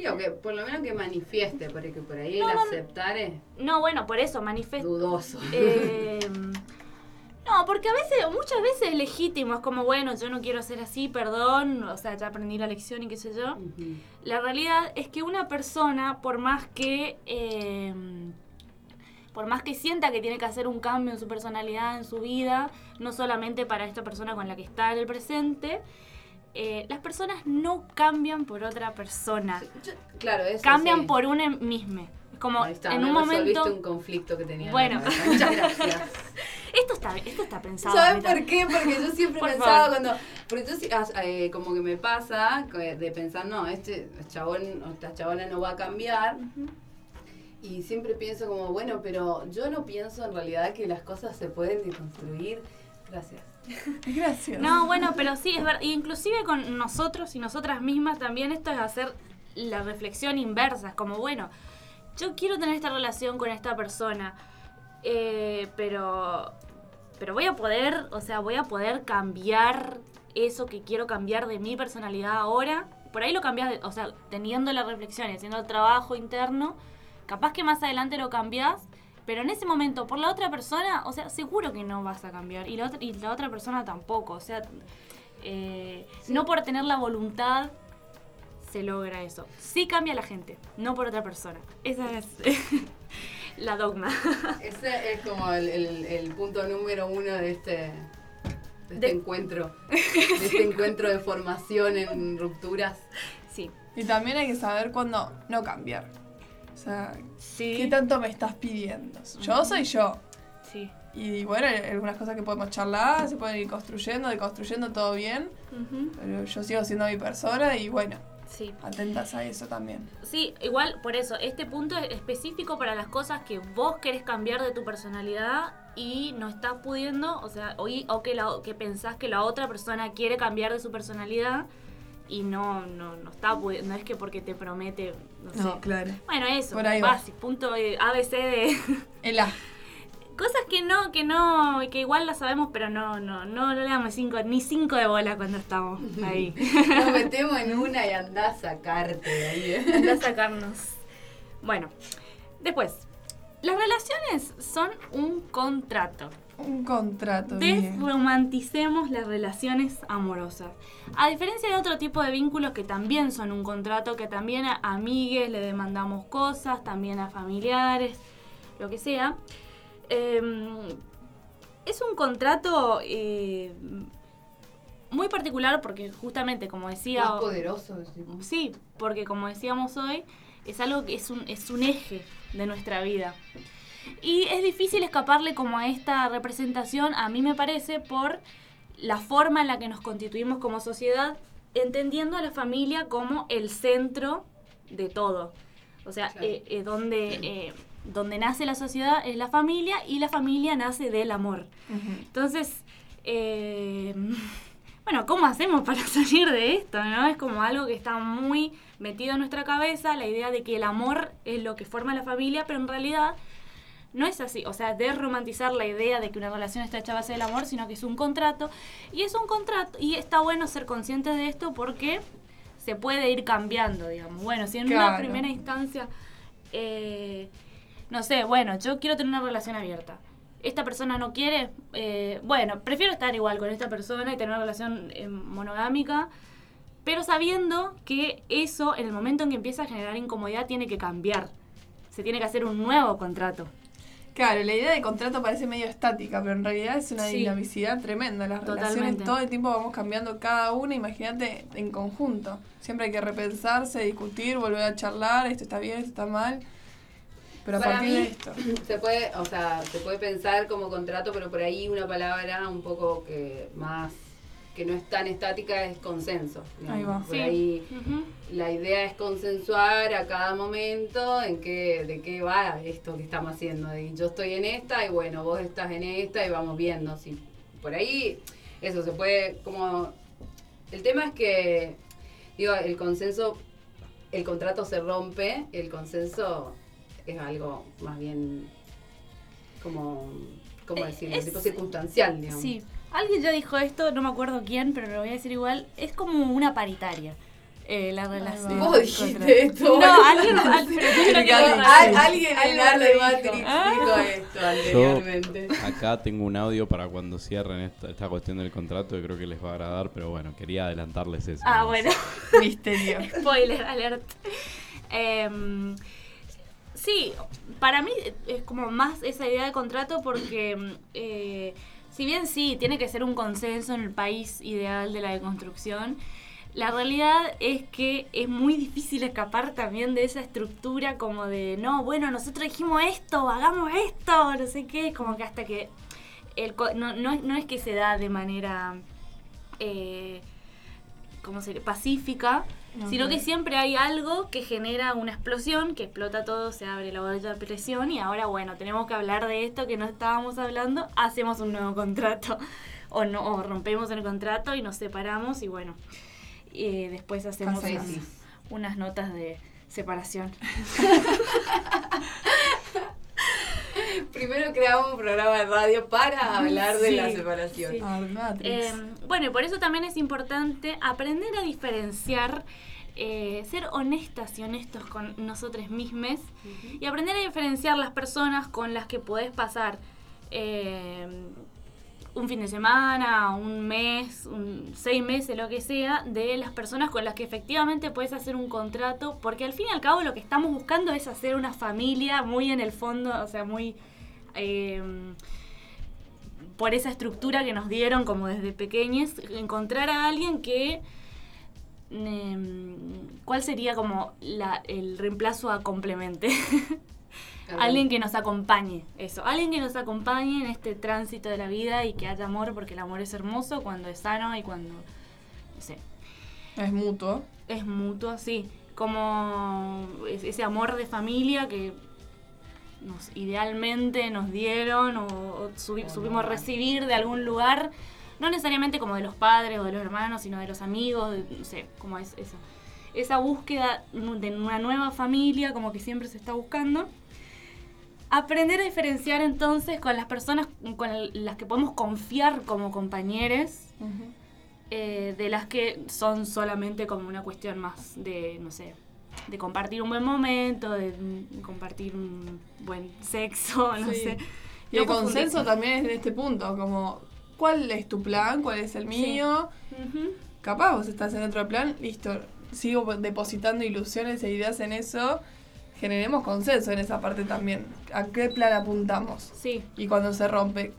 Sí, o que por lo menos que manifieste, porque por ahí el No, aceptar es no, bueno, por eso manifiesto. dudoso. Eh, no, porque a veces, muchas veces es legítimo, es como, bueno, yo no quiero ser así, perdón, o sea, ya aprendí la lección y qué sé yo. La realidad es que una persona, por más que. eh, por más que sienta que tiene que hacer un cambio en su personalidad, en su vida, no solamente para esta persona con la que está en el presente, eh, las personas no cambian por otra persona. Yo- claro, eso cambian sí. por una misma. Es como Ahí está, en un momento. un conflicto que tenía. en Bueno. Muchas gracias. Esto está, esto está pensado. ¿Sabes por qué? Porque yo siempre pensaba cuando. Porque yo as- eh, como que me pasa que- de pensar, no, este chabón o esta chabona no va a cambiar. Y siempre pienso como, bueno, pero yo no pienso en realidad que las cosas se pueden deconstruir. Gracias. Gracias. No, bueno, pero sí, es verdad. Inclusive con nosotros y nosotras mismas también esto es hacer la reflexión inversa. Es como, bueno, yo quiero tener esta relación con esta persona, eh, pero, pero voy a poder, o sea, voy a poder cambiar eso que quiero cambiar de mi personalidad ahora. Por ahí lo cambias, o sea, teniendo la reflexión y haciendo el trabajo interno, capaz que más adelante lo cambias, pero en ese momento, por la otra persona, o sea, seguro que no vas a cambiar. Y la otra, y la otra persona tampoco. O sea, eh, no por tener la voluntad se logra eso. Sí cambia la gente, no por otra persona. Esa es la dogma. Ese es como el, el- el punto número uno de este, de este De- encuentro. De este encuentro de formación en rupturas. Sí. Y también hay que saber cuándo no cambiar. O sea, Sí. ¿qué tanto me estás pidiendo? Yo soy yo. Sí. Y bueno, hay algunas cosas que podemos charlar, se pueden ir construyendo, deconstruyendo todo bien. Pero yo sigo siendo mi persona y bueno, Sí. atentas a eso también. Sí, igual por eso, este punto es específico para las cosas que vos querés cambiar de tu personalidad y no estás pudiendo, o sea, o, y- o que, la, que pensás que la otra persona quiere cambiar de su personalidad y no, no, no está, no es que porque te promete, no sé. No, claro. Bueno, eso, Por ahí básico, punto ABC de... El A. Cosas que no, que no, que igual las sabemos, pero no, no, no, no le damos cinco, ni cinco de bola cuando estamos ahí. Nos metemos en una y andás a sacarte de ahí. ¿eh? Anda a sacarnos. Bueno, después, las relaciones son un contrato. Un contrato. bien. Desromanticemos las relaciones amorosas. A diferencia de otro tipo de vínculos que también son un contrato, que también a amigues le demandamos cosas, también a familiares, lo que sea. eh, es un contrato eh, muy particular porque justamente, como decía... Más poderoso. decimos. Sí, porque como decíamos hoy, es algo que es un, es un eje de nuestra vida. Y es difícil escaparle como a esta representación, a mí me parece, por la forma en la que nos constituimos como sociedad, entendiendo a la familia como el centro de todo. O sea, eh, eh, donde, eh, donde nace la sociedad es la familia y la familia nace del amor. Entonces, eh, bueno, ¿cómo hacemos para salir de esto? ¿no? Es como algo que está muy metido en nuestra cabeza, la idea de que el amor es lo que forma la familia, pero en realidad no es así. O sea, de romantizar la idea de que una relación está hecha a base del amor, sino que es un contrato. Y es un contrato, y está bueno ser conscientes de esto porque se puede ir cambiando, digamos. Bueno, si en una primera instancia, eh, no sé, bueno, yo quiero tener una relación abierta. Esta persona no quiere, eh, bueno, prefiero estar igual con esta persona y tener una relación eh, monogámica, pero sabiendo que eso, en el momento en que empieza a generar incomodidad, tiene que cambiar. Se tiene que hacer un nuevo contrato. Claro, la idea de contrato parece medio estática, pero en realidad es una Sí. dinamicidad tremenda. Las relaciones Totalmente. todo el tiempo vamos cambiando cada una, imagínate, en conjunto. Siempre hay que repensarse, discutir, volver a charlar, esto está bien, esto está mal. Pero a Para partir mí, de esto. Se puede, o sea, se puede pensar como contrato, pero por ahí una palabra un poco que más que no es tan estática es consenso. digamos. Ahí va. Por Sí. ahí la idea es consensuar a cada momento en qué, de qué va esto que estamos haciendo. Y yo estoy en esta y bueno, vos estás en esta y vamos viendo. Si por ahí eso se puede como... El tema es que, digo, el consenso, el contrato se rompe, el consenso es algo más bien como, ¿cómo Eh, decirlo? es- tipo circunstancial, digamos. Sí, alguien ya dijo esto, no me acuerdo quién, pero lo voy a decir igual. Es como una paritaria. eh, la relación. Vos dijiste esto. No, alguien, al- yo que alguien en Arte dijo. Matrix Ah. dijo esto Yo anteriormente. acá tengo un audio para cuando cierren esta, esta cuestión del contrato y creo que les va a agradar, pero bueno, quería adelantarles eso. Ah, ¿no? bueno. Misterio. Spoiler alert. Em, sí, para mí es como más esa idea de contrato porque mm, eh, si bien sí, tiene que ser un consenso en el país ideal de la deconstrucción, la realidad es que es muy difícil escapar también de esa estructura como de, no, bueno, nosotros dijimos esto, hagamos esto, no sé qué, como que hasta que no, no, es- que se da de manera... Eh, ¿cómo pacífica, sino que siempre hay algo que genera una explosión, que explota todo, se abre la olla de presión y ahora bueno, tenemos que hablar de esto que no estábamos hablando, hacemos un nuevo contrato. O no o rompemos el contrato y nos separamos y bueno, y después hacemos unas, unas notas de separación. Primero creamos un programa de radio para hablar de la separación. sí. Ah. Eh, bueno, y por eso también es importante aprender a diferenciar, eh, ser honestas y honestos con nosotros mismos y aprender a diferenciar las personas con las que podés pasar eh, un fin de semana, un mes, un, seis meses, lo que sea, de las personas con las que efectivamente puedes hacer un contrato, porque al fin y al cabo lo que estamos buscando es hacer una familia muy en el fondo, o sea, muy... eh, por esa estructura que nos dieron como desde pequeños, encontrar a alguien que... em, ¿Cuál sería como la- el reemplazo a complemente? alguien que nos acompañe, eso. Alguien que nos acompañe en este tránsito de la vida y que haya amor, porque el amor es hermoso cuando es sano y cuando... No sé. Es mutuo. Es mutuo, sí. Como es- ese amor de familia que nos idealmente nos dieron o, o subi- supimos recibir de algún lugar no necesariamente como de los padres o de los hermanos, sino de los amigos, de- no sé, como es esa, esa búsqueda de una nueva familia, como que siempre se está buscando. Aprender a diferenciar entonces con las personas con las que podemos confiar como compañeros eh, de las que son solamente como una cuestión más de, no sé, de compartir un buen momento, de mm, compartir un buen sexo, no Sí. sé. Y el No consenso también es en este punto, como cuál es tu plan, cuál es el mío. Capaz vos estás en otro plan, listo, sigo depositando ilusiones e ideas en eso. Generemos consenso en esa parte también. ¿A qué plan apuntamos? Sí. Y cuando se rompe,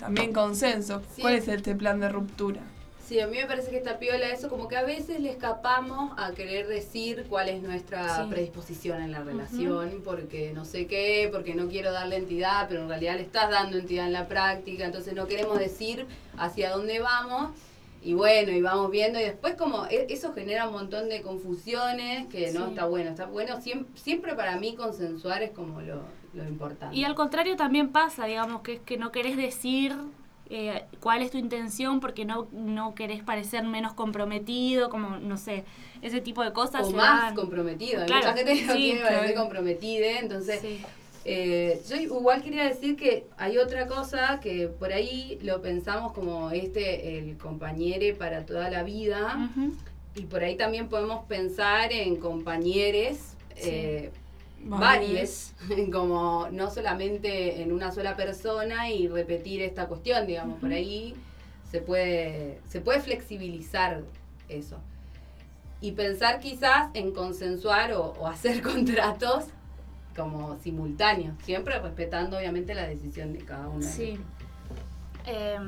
también consenso. Sí. ¿Cuál es este plan de ruptura? Sí, a mí me parece que está piola eso, como que a veces le escapamos a querer decir cuál es nuestra Sí. predisposición en la relación, porque no sé qué, porque no quiero darle entidad, pero en realidad le estás dando entidad en la práctica, entonces no queremos decir hacia dónde vamos. Y bueno, y vamos viendo, y después como e- eso genera un montón de confusiones, que no Sí. está bueno, está bueno, siempre, siempre para mí consensuar es como lo, lo importante. Y al contrario también pasa, digamos, que es que no querés decir eh, cuál es tu intención porque no, no querés parecer menos comprometido, como, no sé, ese tipo de cosas. o más comprometido. Claro, mucha gente que no sí, quiere parecer claro. comprometida, entonces eh, yo igual quería decir que hay otra cosa que por ahí lo pensamos como este, el compañero para toda la vida, y por ahí también podemos pensar en compañeres. eh, varios, como no solamente en una sola persona y repetir esta cuestión, digamos, por ahí se puede, se puede flexibilizar eso. Y pensar quizás en consensuar o, o hacer contratos como simultáneos, siempre respetando obviamente la decisión de cada uno. Sí. Eh,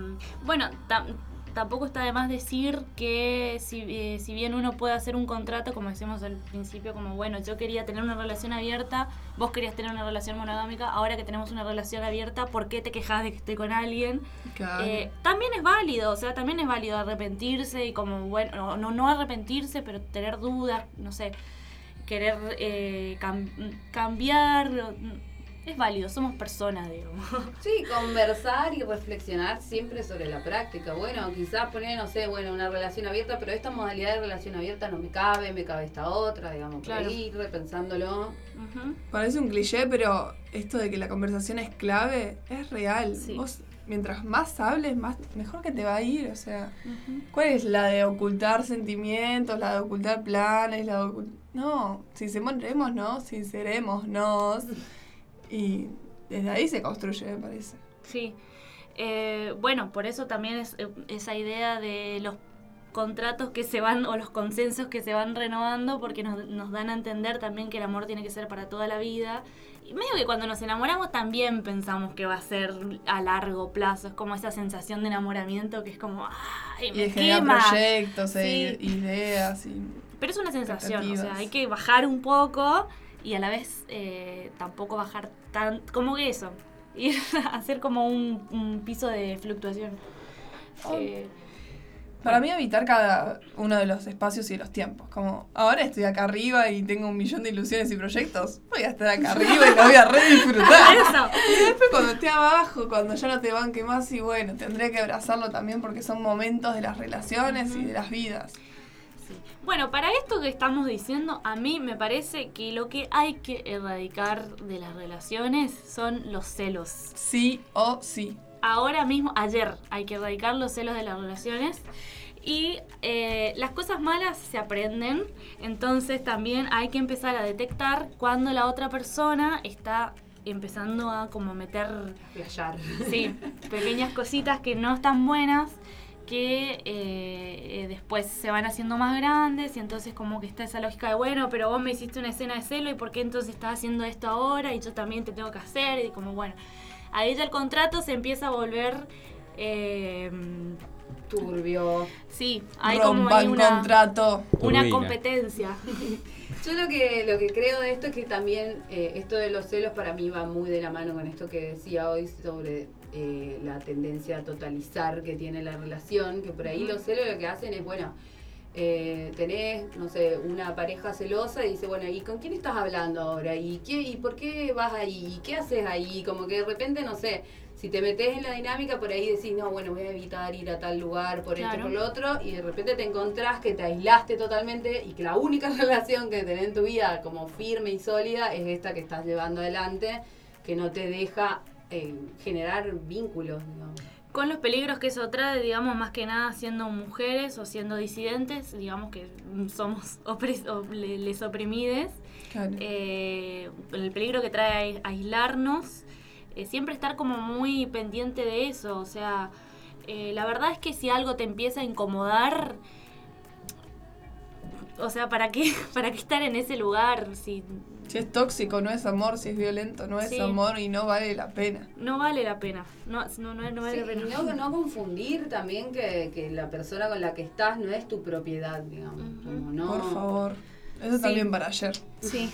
bueno, tam- tampoco está de más decir que si, eh, si bien uno puede hacer un contrato, como decíamos al principio, como bueno, yo quería tener una relación abierta, vos querías tener una relación monogámica, ahora que tenemos una relación abierta, ¿por qué te quejas de que estoy con alguien? Claro. Eh, también es válido, o sea, también es válido arrepentirse y como, bueno, no, no arrepentirse, pero tener dudas, no sé, querer eh, cam- cambiar, es válido, somos personas, digamos. Sí, conversar y reflexionar siempre sobre la práctica. Bueno, quizás poner, no sé, bueno, una relación abierta, pero esta modalidad de relación abierta no me cabe, me cabe esta otra, digamos, por Claro. ahí repensándolo. Parece un cliché, pero esto de que la conversación es clave es real. Vos, mientras más hables, más mejor que te va a ir. O sea, ¿cuál es la de ocultar sentimientos, la de ocultar planes, la de ocult- No, sincerémonos, sincerémonos. Y desde ahí se construye, me parece. Sí. Eh, bueno, por eso también es eh, esa idea de los contratos que se van o los consensos que se van renovando porque nos, nos dan a entender también que el amor tiene que ser para toda la vida. Y medio que cuando nos enamoramos también pensamos que va a ser a largo plazo. Es como esa sensación de enamoramiento que es como, ¡ay, Y me generar quema! proyectos, e Sí. ideas. Y... Pero es una sensación, o sea, hay que bajar un poco y a la vez eh, tampoco bajar tan... Como que eso, ir a hacer como un, un piso de fluctuación. Eh, Para mí evitar cada uno de los espacios y de los tiempos. Como, ahora estoy acá arriba y tengo un millón de ilusiones y proyectos. Voy a estar acá arriba y lo voy a re disfrutar. Eso. Y después cuando esté abajo, cuando ya no te banque más, y bueno, tendré que abrazarlo también porque son momentos de las relaciones y de las vidas. Bueno, para esto que estamos diciendo, a mí me parece que lo que hay que erradicar de las relaciones son los celos. Sí o sí. Ahora mismo, ayer, hay que erradicar los celos de las relaciones. Y eh, las cosas malas se aprenden, entonces también hay que empezar a detectar cuando la otra persona está empezando a como meter... Flashear. Sí, pequeñas cositas que no están buenas que eh, eh, después se van haciendo más grandes y entonces como que está esa lógica de bueno, pero vos me hiciste una escena de celo y por qué entonces estás haciendo esto ahora y yo también te tengo que hacer y como bueno, ahí ya el contrato se empieza a volver eh, turbio. Sí, hay como Rompan ahí una, contrato. una Turbina. competencia. Yo lo que, lo que creo de esto es que también eh, esto de los celos para mí va muy de la mano con esto que decía hoy sobre eh, la tendencia a totalizar que tiene la relación, que por ahí los celos lo que hacen es, bueno, eh, tenés, no sé, una pareja celosa y dice, bueno, ¿y con quién estás hablando ahora? ¿Y, qué, ¿Y por qué vas ahí? ¿Y qué haces ahí? Como que de repente, no sé, Si te metes en la dinámica, por ahí decís, no, bueno, voy a evitar ir a tal lugar, por esto, Claro. por lo otro, y de repente te encontrás que te aislaste totalmente y que la única relación que tenés en tu vida como firme y sólida es esta que estás llevando adelante, que no te deja eh, generar vínculos, digamos. Con los peligros que eso trae, digamos, más que nada siendo mujeres o siendo disidentes, digamos que somos opres- o- le- les oprimides. Claro. Eh, el peligro que trae ais- aislarnos, eh, siempre estar como muy pendiente de eso. O sea, eh, la verdad es que si algo te empieza a incomodar, o sea, ¿para qué, ¿para qué estar en ese lugar? Si Si es tóxico, no es amor, si es violento, no es Sí. amor y no vale la pena. no vale la pena. No, no, no, no vale Sí, la pena. y no, no confundir también que, que la persona con la que estás no es tu propiedad, digamos. como no- Por favor. Eso Sí. también para ayer. Sí.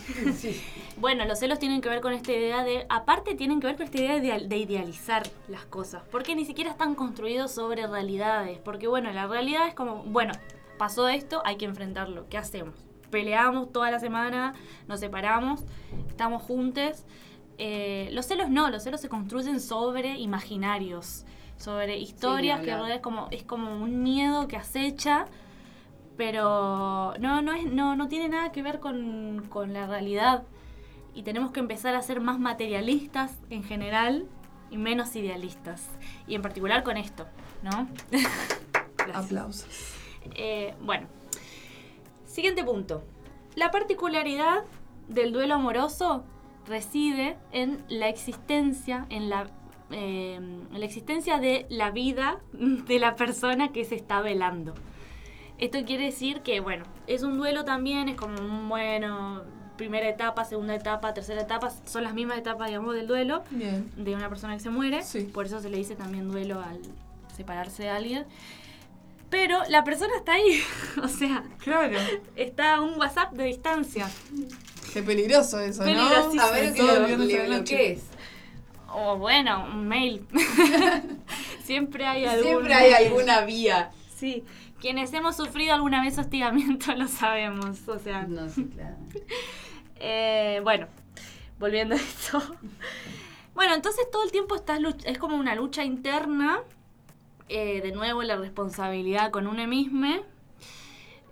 Bueno, los celos tienen que ver con esta idea de, aparte tienen que ver con esta idea de idealizar las cosas, porque ni siquiera están construidos sobre realidades, porque bueno, la realidad es como, bueno, pasó esto, hay que enfrentarlo, ¿qué hacemos? Peleamos toda la semana, nos separamos, estamos juntos. Eh, los celos no, los celos se construyen sobre imaginarios, sobre historias que es como, es como un miedo que acecha pero no, no, es, no, no tiene nada que ver con, con la realidad. Y tenemos que empezar a ser más materialistas en general y menos idealistas. Y en particular con esto, ¿no? Aplausos. Eh, bueno, siguiente punto. La particularidad del duelo amoroso reside en la existencia, en la, eh, en la existencia de la vida de la persona que se está velando. Esto quiere decir que, bueno, es un duelo también, es como un, bueno, primera etapa, segunda etapa, tercera etapa, son las mismas etapas, digamos, del duelo Bien. de una persona que se muere. Por eso se le dice también duelo al separarse de alguien. Pero la persona está ahí, o sea, Claro. está a un WhatsApp de distancia. Qué peligroso eso, ¿no? Peligrosísimo. A ver, Todo todo lo- que es. O bueno, un mail. Siempre hay algún Siempre hay alguna vía. Sí, quienes hemos sufrido alguna vez hostigamiento lo sabemos, o sea. No, sí, claro. Eh, bueno, volviendo a esto. Bueno, entonces todo el tiempo estás luch- es como una lucha interna. Eh, de nuevo, la responsabilidad con uno mismo.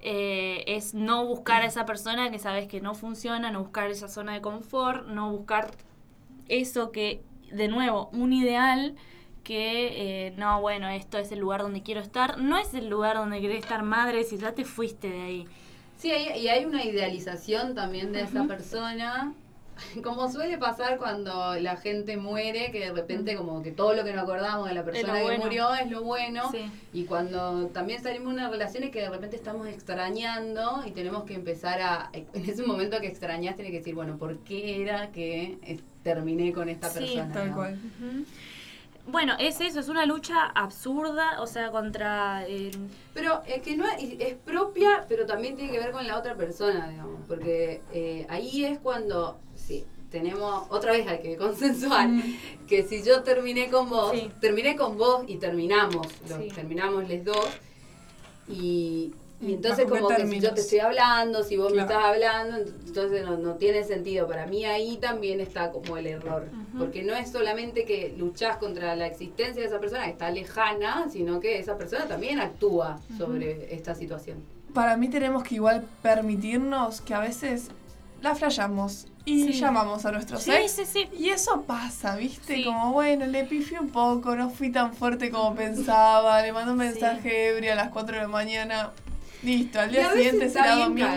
eh, es no buscar a esa persona que sabes que no funciona, no buscar esa zona de confort, no buscar eso que, de nuevo, un ideal que, eh, no, bueno, esto es el lugar donde quiero estar, no es el lugar donde querés estar madre si ya te fuiste de ahí. Sí, hay- y hay una idealización también de esa persona. Como suele pasar cuando la gente muere, que de repente como que todo lo que nos acordamos de la persona que murió es lo bueno. Sí. Y cuando también salimos de una relación y que de repente estamos extrañando y tenemos que empezar a, en ese momento que extrañas, tienes que decir, bueno, ¿por qué era que terminé con esta Sí, persona? tal cual. Bueno, es eso, es una lucha absurda, o sea, contra... eh, Pero es que no es, es propia, pero también tiene que ver con la otra persona, digamos, porque eh, ahí es cuando, sí, tenemos, otra vez hay que consensuar, que si yo terminé con vos, Sí. terminé con vos y terminamos, los- Sí. terminamos los dos, y, y ¿Y entonces como que si yo te estoy hablando, si vos me estás hablando, entonces no, no tiene sentido. Para mí ahí también está como el error, porque no es solamente que luchás contra la existencia de esa persona que está lejana, sino que esa persona también actúa sobre esta situación. Para mí tenemos que igual permitirnos que a veces la flayamos y Sí. llamamos a nuestros Sí, ex. sí, sí. Y eso pasa, ¿viste? Sí. Como, bueno, le pifié un poco, no fui tan fuerte como pensaba, le mandé un mensaje ebrio a las 4 de la mañana. Listo, al día a siguiente será domingo.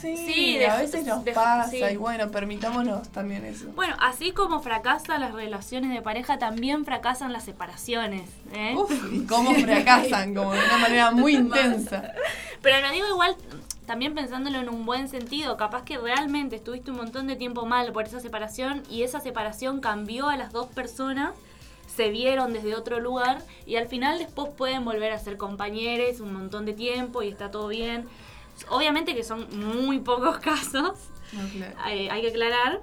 Sí, Sí, a dej- veces nos pasa sí. y bueno, permitámonos también eso. Bueno, así como fracasan las relaciones de pareja, también fracasan las separaciones. ¿eh? Uf, y cómo fracasan, como de una manera muy intensa. Pero lo digo igual, también pensándolo en un buen sentido, capaz que realmente estuviste un montón de tiempo mal por esa separación y esa separación cambió a las dos personas, se vieron desde otro lugar y al final después pueden volver a ser compañeros un montón de tiempo y está todo bien. Obviamente que son muy pocos casos, eh, hay que aclarar,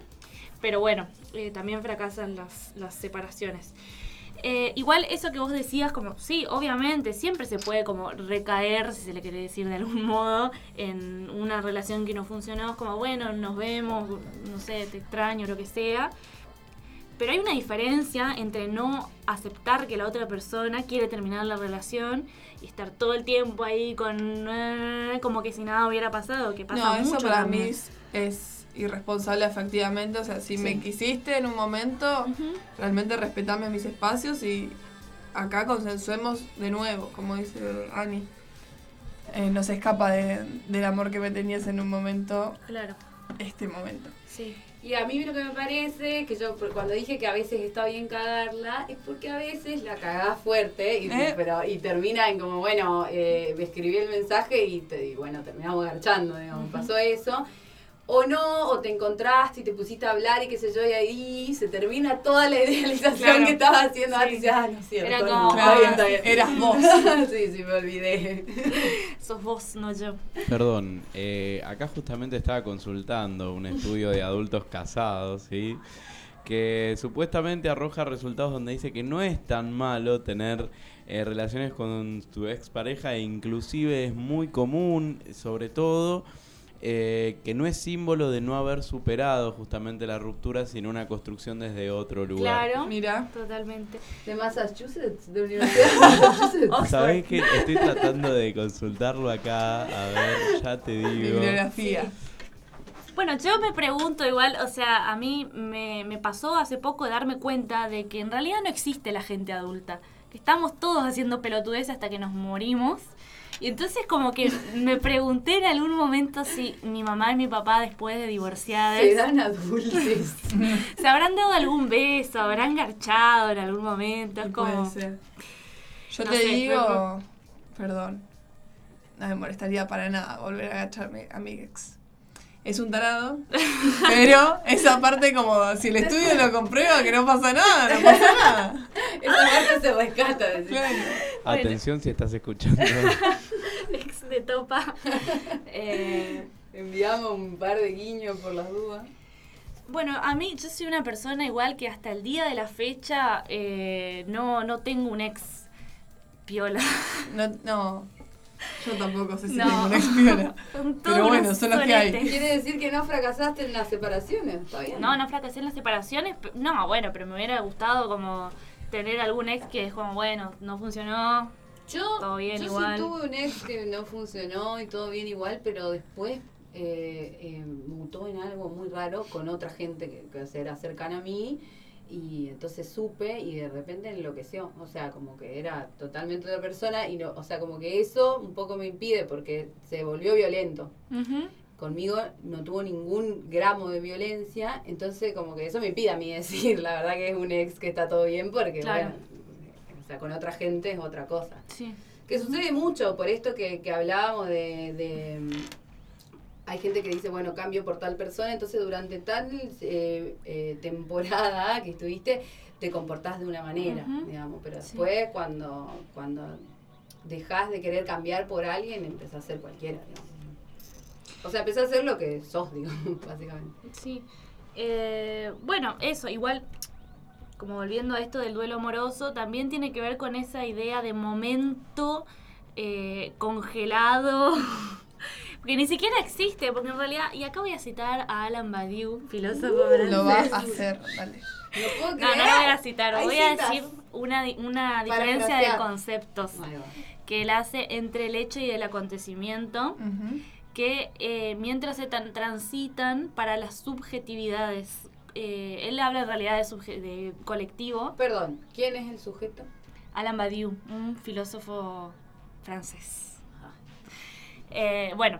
pero bueno, eh, también fracasan las, las separaciones. Eh, igual eso que vos decías, como, sí, obviamente, siempre se puede como recaer, si se le quiere decir de algún modo, en una relación que no funcionó, como, bueno, nos vemos, no sé, te extraño, lo que sea. Pero hay una diferencia entre no aceptar que la otra persona quiere terminar la relación y estar todo el tiempo ahí con eh, como que si nada hubiera pasado, que pasa No, eso mucho para también. mí es irresponsable efectivamente. O sea, si me quisiste en un momento, realmente respetame mis espacios y acá consensuemos de nuevo, como dice Ani. Eh, no se escapa de- del amor que me tenías en un momento, Claro. este momento. Sí. Y a mí lo que me parece, que yo cuando dije que a veces está bien cagarla, es porque a veces la cagás fuerte y, ¿Eh? pero, y termina en como, bueno, eh, me escribí el mensaje y, te, y bueno, terminamos garchando, digamos, pasó eso. O no, o te encontraste y te pusiste a hablar y qué sé yo, y ahí se termina toda la idealización Claro. que estabas haciendo Sí. antes y dices, ah, no es cierto. Era como, ah, está bien. eras vos. sí, sí, me olvidé. Sos vos, no yo. Perdón, eh, acá justamente estaba consultando un estudio de adultos casados, ¿sí? Que supuestamente arroja resultados donde dice que no es tan malo tener eh, relaciones con tu expareja e inclusive es muy común, sobre todo, eh, que no es símbolo de no haber superado justamente la ruptura, sino una construcción desde otro lugar. Claro. Mira. Totalmente. De Massachusetts, de Universidad de Massachusetts. ¿Sabés que estoy tratando de consultarlo acá? A ver, ya te digo. Bibliografía. Bueno, yo me pregunto igual, o sea, a mí me, me pasó hace poco darme cuenta de que en realidad no existe la gente adulta, que estamos todos haciendo pelotudeces hasta que nos morimos. Y entonces como que me pregunté en algún momento si mi mamá y mi papá después de divorciadas Se dan adultes. se habrán dado algún beso, habrán garchado en algún momento. Es como... Puede ser. Yo No te sé, digo, perdón, no me molestaría para nada volver a agacharme a mi ex. Es un tarado, pero esa parte como si el estudio lo comprueba que no pasa nada, no pasa nada. Esa parte se rescata. Claro. Atención si estás escuchando. ex de topa. Eh, Enviamos un par de guiños por las dudas. Bueno, a mí yo soy una persona igual que hasta el día de la fecha eh, no, no tengo un ex piola. No, no, yo tampoco sé si No. tengo una Pero bueno, son los que hay. Quiere decir que no fracasaste en las separaciones, ¿está bien? No, no fracasé en las separaciones. No, bueno, pero me hubiera gustado como tener algún ex que es como, bueno, no funcionó. Yo, todo bien yo igual. sí tuve un ex que no funcionó y todo bien igual, pero después eh, eh, mutó en algo muy raro con otra gente que, que era cercana a mí y entonces supe y de repente enloqueció, o sea, como que era totalmente otra persona y no, o sea, como que eso un poco me impide porque se volvió violento. Conmigo no tuvo ningún gramo de violencia, entonces como que eso me impide a mí decir, la verdad que es un ex que está todo bien porque Claro. bueno, o sea, con otra gente es otra cosa. Sí. Que sucede mucho, por esto que, que hablábamos de, de, Hay gente que dice, bueno, cambio por tal persona, entonces durante tal eh, eh, temporada que estuviste, te comportás de una manera, digamos. Pero Sí. después, cuando, cuando dejas de querer cambiar por alguien, empezás a ser cualquiera, digamos. O sea, empezás a ser lo que sos, digamos, básicamente. Sí. Eh, bueno, eso, igual, como volviendo a esto del duelo amoroso, también tiene que ver con esa idea de momento congelado, que ni siquiera existe, porque en realidad, y acá voy a citar a Alan Badiou, filósofo Lo va francés. a hacer, dale. No, no lo voy a citar, Hay voy a decir una, una diferencia de conceptos que él hace entre el hecho y el acontecimiento, que eh, mientras se tan- transitan para las subjetividades, eh, él habla en realidad de, subje- de colectivo. Perdón, ¿quién es el sujeto? Alain Badiou, un filósofo francés. Eh, bueno,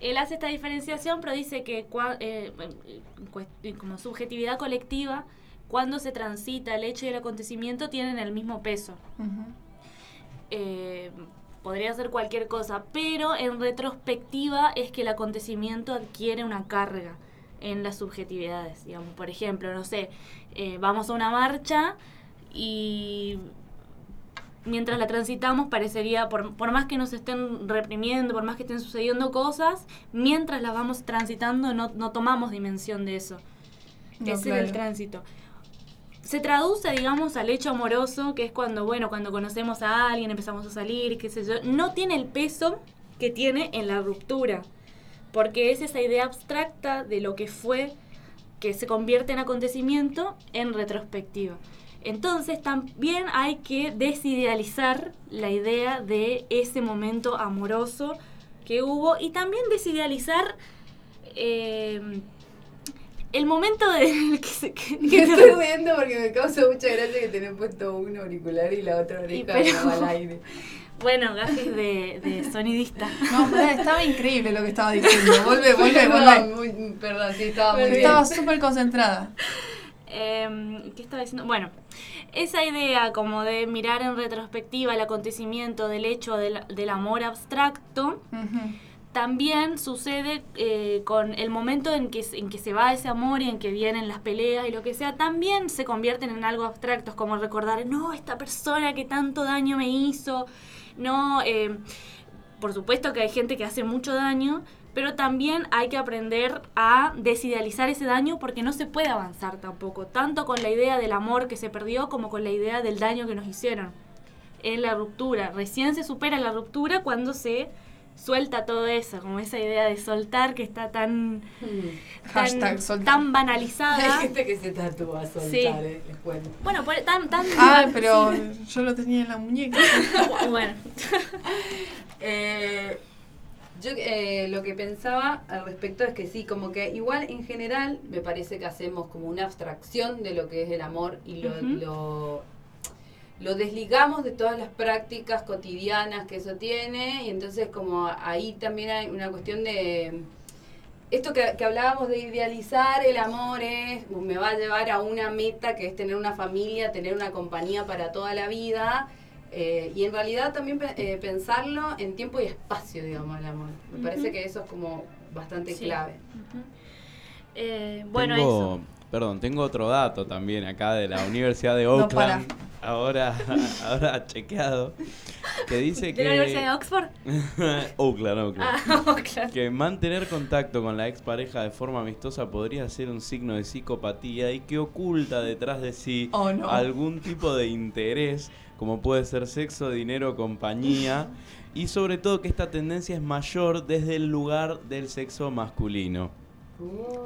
él hace esta diferenciación, pero dice que cua- eh, eh, cuest- como subjetividad colectiva, cuando se transita el hecho y el acontecimiento tienen el mismo peso. Eh, podría ser cualquier cosa, pero en retrospectiva es que el acontecimiento adquiere una carga en las subjetividades. Digamos, por ejemplo, no sé, eh, vamos a una marcha y mientras la transitamos parecería, por, por más que nos estén reprimiendo, por más que estén sucediendo cosas, mientras las vamos transitando no, no tomamos dimensión de eso. No, Ese era el claro. tránsito. Se traduce, digamos, al hecho amoroso, que es cuando, bueno, cuando conocemos a alguien, empezamos a salir, qué sé yo, no tiene el peso que tiene en la ruptura, porque es esa idea abstracta de lo que fue que se convierte en acontecimiento en retrospectiva. Entonces también hay que desidealizar la idea de ese momento amoroso que hubo y también desidealizar eh, el momento de que se... que- estoy riendo porque me causa mucha gracia que tenés puesto un auricular y la otra oreja pero- al aire. Bueno, gajes de, de sonidista. No, estaba increíble lo que estaba diciendo. Volve, volve, volve. muy- perdón, sí, estaba muy bien. Estaba súper concentrada. Em, ¿Qué estaba diciendo? Bueno, esa idea como de mirar en retrospectiva el acontecimiento del hecho del, del amor abstracto, también sucede eh, con el momento en que, en que se va ese amor y en que vienen las peleas y lo que sea, también se convierten en algo abstracto, es como recordar, no, esta persona que tanto daño me hizo, no, eh, por supuesto que hay gente que hace mucho daño, pero también hay que aprender a desidealizar ese daño porque no se puede avanzar tampoco, tanto con la idea del amor que se perdió como con la idea del daño que nos hicieron en la ruptura. Recién se supera la ruptura cuando se suelta todo eso, como esa idea de soltar que está tan, Hashtag tan, soltar. tan banalizada. Hay gente que se tatúa a soltar, Sí. eh, les cuento. Bueno, por- tan, tan Ah, pero sí. yo lo tenía en la muñeca. bueno. Eh, yo eh, lo que pensaba al respecto es que sí, como que igual en general me parece que hacemos como una abstracción de lo que es el amor y lo, lo, lo desligamos de todas las prácticas cotidianas que eso tiene. Y entonces como ahí también hay una cuestión de esto que, que hablábamos de idealizar el amor es me va a llevar a una meta que es tener una familia, tener una compañía para toda la vida eh, y en realidad también eh, pensarlo en tiempo y espacio, digamos, el amor. Me parece que eso es como bastante Sí. clave. Eh, bueno, tengo, eso. Perdón, tengo otro dato también acá de la Universidad de No, Oakland. ahora, ahora chequeado. Que dice ¿De que. la Universidad de Oxford? Oakland, Oakland. Ah, Oakland. Que mantener contacto con la expareja de forma amistosa podría ser un signo de psicopatía y que oculta detrás de sí Oh, no. algún tipo de interés, como puede ser sexo, dinero, compañía, y sobre todo que esta tendencia es mayor desde el lugar del sexo masculino.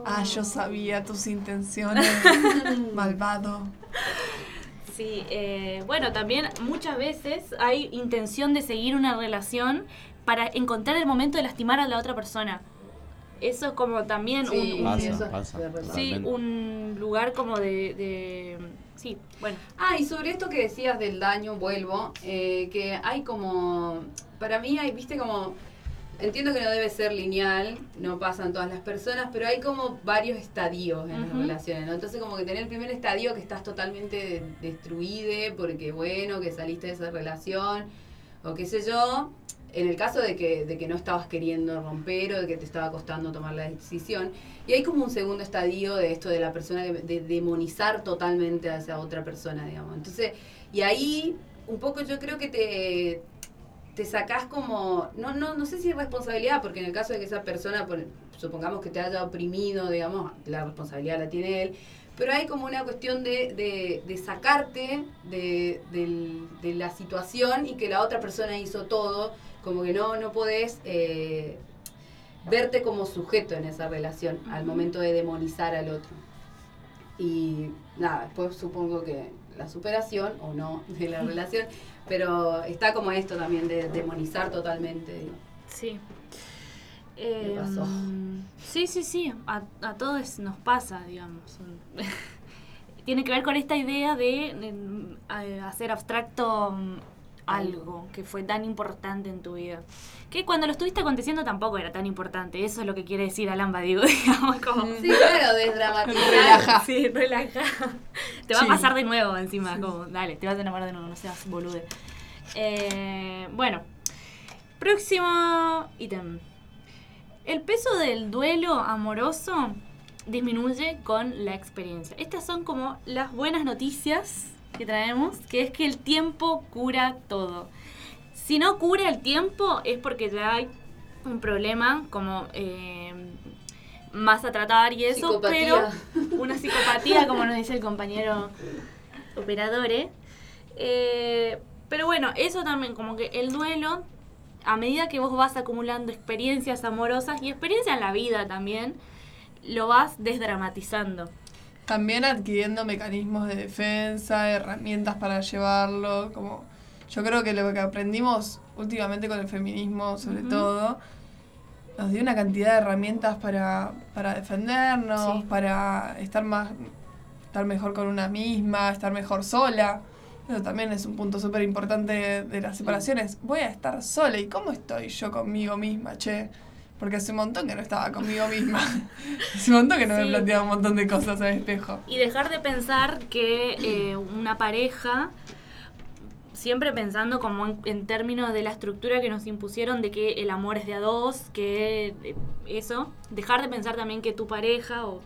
Ah, yo sabía tus intenciones. Malvado. Sí, eh, bueno, también muchas veces hay intención de seguir una relación para encontrar el momento de lastimar a la otra persona. Eso es como también Sí, un, un- Pasa, eso es pasa, sí, un lugar como de, de- Sí, bueno. Ah, y sobre esto que decías del daño, vuelvo, eh, que hay como, para mí hay, viste, como, entiendo que no debe ser lineal, no pasan todas las personas, pero hay como varios estadios en las relaciones, ¿no? Entonces como que tener el primer estadio que estás totalmente destruide porque, bueno, que saliste de esa relación, o qué sé yo, en el caso de que, de que no estabas queriendo romper o de que te estaba costando tomar la decisión. Y hay como un segundo estadio de esto de la persona, de demonizar totalmente a esa otra persona, digamos. Entonces, y ahí un poco yo creo que te, te sacás como, no, no, no sé si es responsabilidad, porque en el caso de que esa persona, supongamos que te haya oprimido, digamos, la responsabilidad la tiene él, pero hay como una cuestión de, de, sacarte de, de la situación y que la otra persona hizo todo, como que no, no podés eh, verte como sujeto en esa relación al momento de demonizar al otro. Y nada, después supongo que la superación o no de la relación, pero está como esto también de demonizar totalmente. digo. Sí. Me pasó. Sí, sí, sí, a, a todos nos pasa, digamos. Tiene que ver con esta idea de a- hacer abstracto mm, algo que fue tan importante en tu vida. Que cuando lo estuviste aconteciendo tampoco era tan importante. Eso es lo que quiere decir Alan Badiou, digamos, como... Sí, claro, desdramatizar. Relaja. Sí, relaja. Te va Sí. a pasar de nuevo encima, como, dale, te vas a enamorar de nuevo, no seas bolude. Eh, bueno, próximo ítem. El peso del duelo amoroso disminuye con la experiencia. Estas son como las buenas noticias que traemos, que es que el tiempo cura todo. Si no cura el tiempo es porque ya hay un problema como eh, más a tratar y eso, Psicopatía. pero una psicopatía, como nos dice el compañero operadore. Eh, pero bueno, eso también, como que el duelo, a medida que vos vas acumulando experiencias amorosas y experiencia en la vida también, lo vas desdramatizando. También adquiriendo mecanismos de defensa, herramientas para llevarlo, como yo creo que lo que aprendimos últimamente con el feminismo, sobre todo, nos dio una cantidad de herramientas para, para defendernos, Sí. para estar más estar mejor con una misma, estar mejor sola. Eso también es un punto súper importante de las separaciones. Voy a estar sola. ¿Y cómo estoy yo conmigo misma, che? Porque hace un montón que no estaba conmigo misma. hace un montón que no me planteaba un montón de cosas al espejo. Y dejar de pensar que eh, una pareja, siempre pensando como en, en términos de la estructura que nos impusieron de que el amor es de a dos, que eh, eso, dejar de pensar también que tu pareja o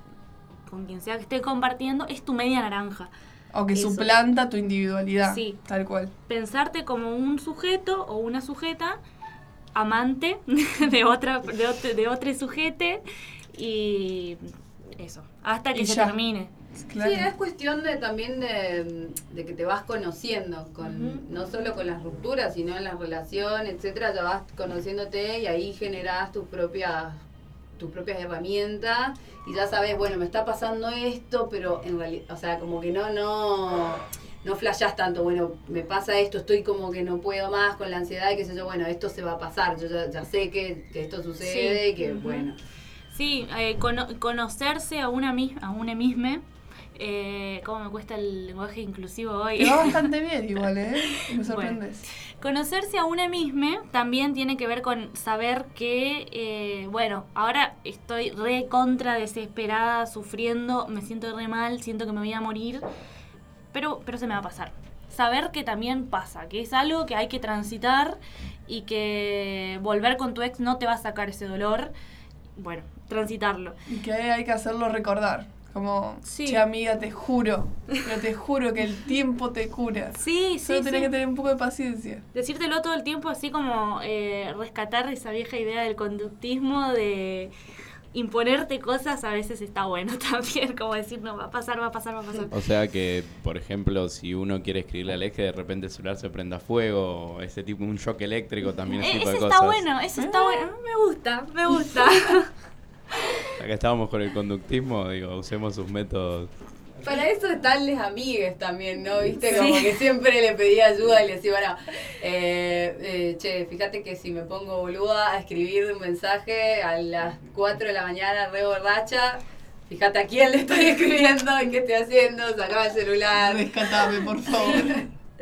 con quien sea que esté compartiendo es tu media naranja. O que Eso. suplanta tu individualidad. Sí. Tal cual. Pensarte como un sujeto o una sujeta amante de otra de otro, de otro sujete y eso, hasta que Y se ya. termine. Sí, es cuestión de también de, de que te vas conociendo, con, no solo con las rupturas, sino en las relaciones, etcétera, ya vas conociéndote y ahí generás tus propias tus propias herramientas y ya sabes, bueno, me está pasando esto, pero en realidad, o sea, como que no, no, no flashás tanto, bueno, me pasa esto, estoy como que no puedo más con la ansiedad y qué sé yo, bueno, esto se va a pasar, yo ya, ya sé que, que esto sucede Sí. y que, bueno. Sí, eh, cono- conocerse a una, mis- a una misma. Eh, ¿Cómo me cuesta el lenguaje inclusivo hoy? Te va bastante bien igual, ¿eh? Me Bueno. sorprendes. Conocerse a una misma también tiene que ver con saber que, eh, bueno, ahora estoy re contra desesperada, sufriendo, me siento re mal, siento que me voy a morir, pero, pero se me va a pasar. Saber que también pasa, que es algo que hay que transitar y que volver con tu ex no te va a sacar ese dolor. Bueno, transitarlo. Y que hay que hacerlo recordar. Como, che amiga, te juro, pero te juro que el tiempo te cura. Sí, Solo sí, tenés sí. que tener un poco de paciencia. Decírtelo todo el tiempo así como eh, rescatar esa vieja idea del conductismo de imponerte cosas a veces está bueno también, como decir, no, va a pasar, va a pasar, va a pasar. O sea que, por ejemplo, si uno quiere escribirle al ex que de repente el celular se prenda fuego, o ese tipo, un shock eléctrico también, ese Eh, tipo eso de está cosas. bueno, eso está bueno, me gusta, me gusta. Acá estábamos con el conductismo, digo, usemos sus métodos. Para eso están les amigues también, ¿no? Viste, Sí. como que siempre le pedía ayuda y le decía, bueno, eh, eh, che, fíjate que si me pongo boluda a escribir un mensaje a las 4 de la mañana re borracha, fíjate a quién le estoy escribiendo y qué estoy haciendo, sacaba el celular. Rescatame, por favor.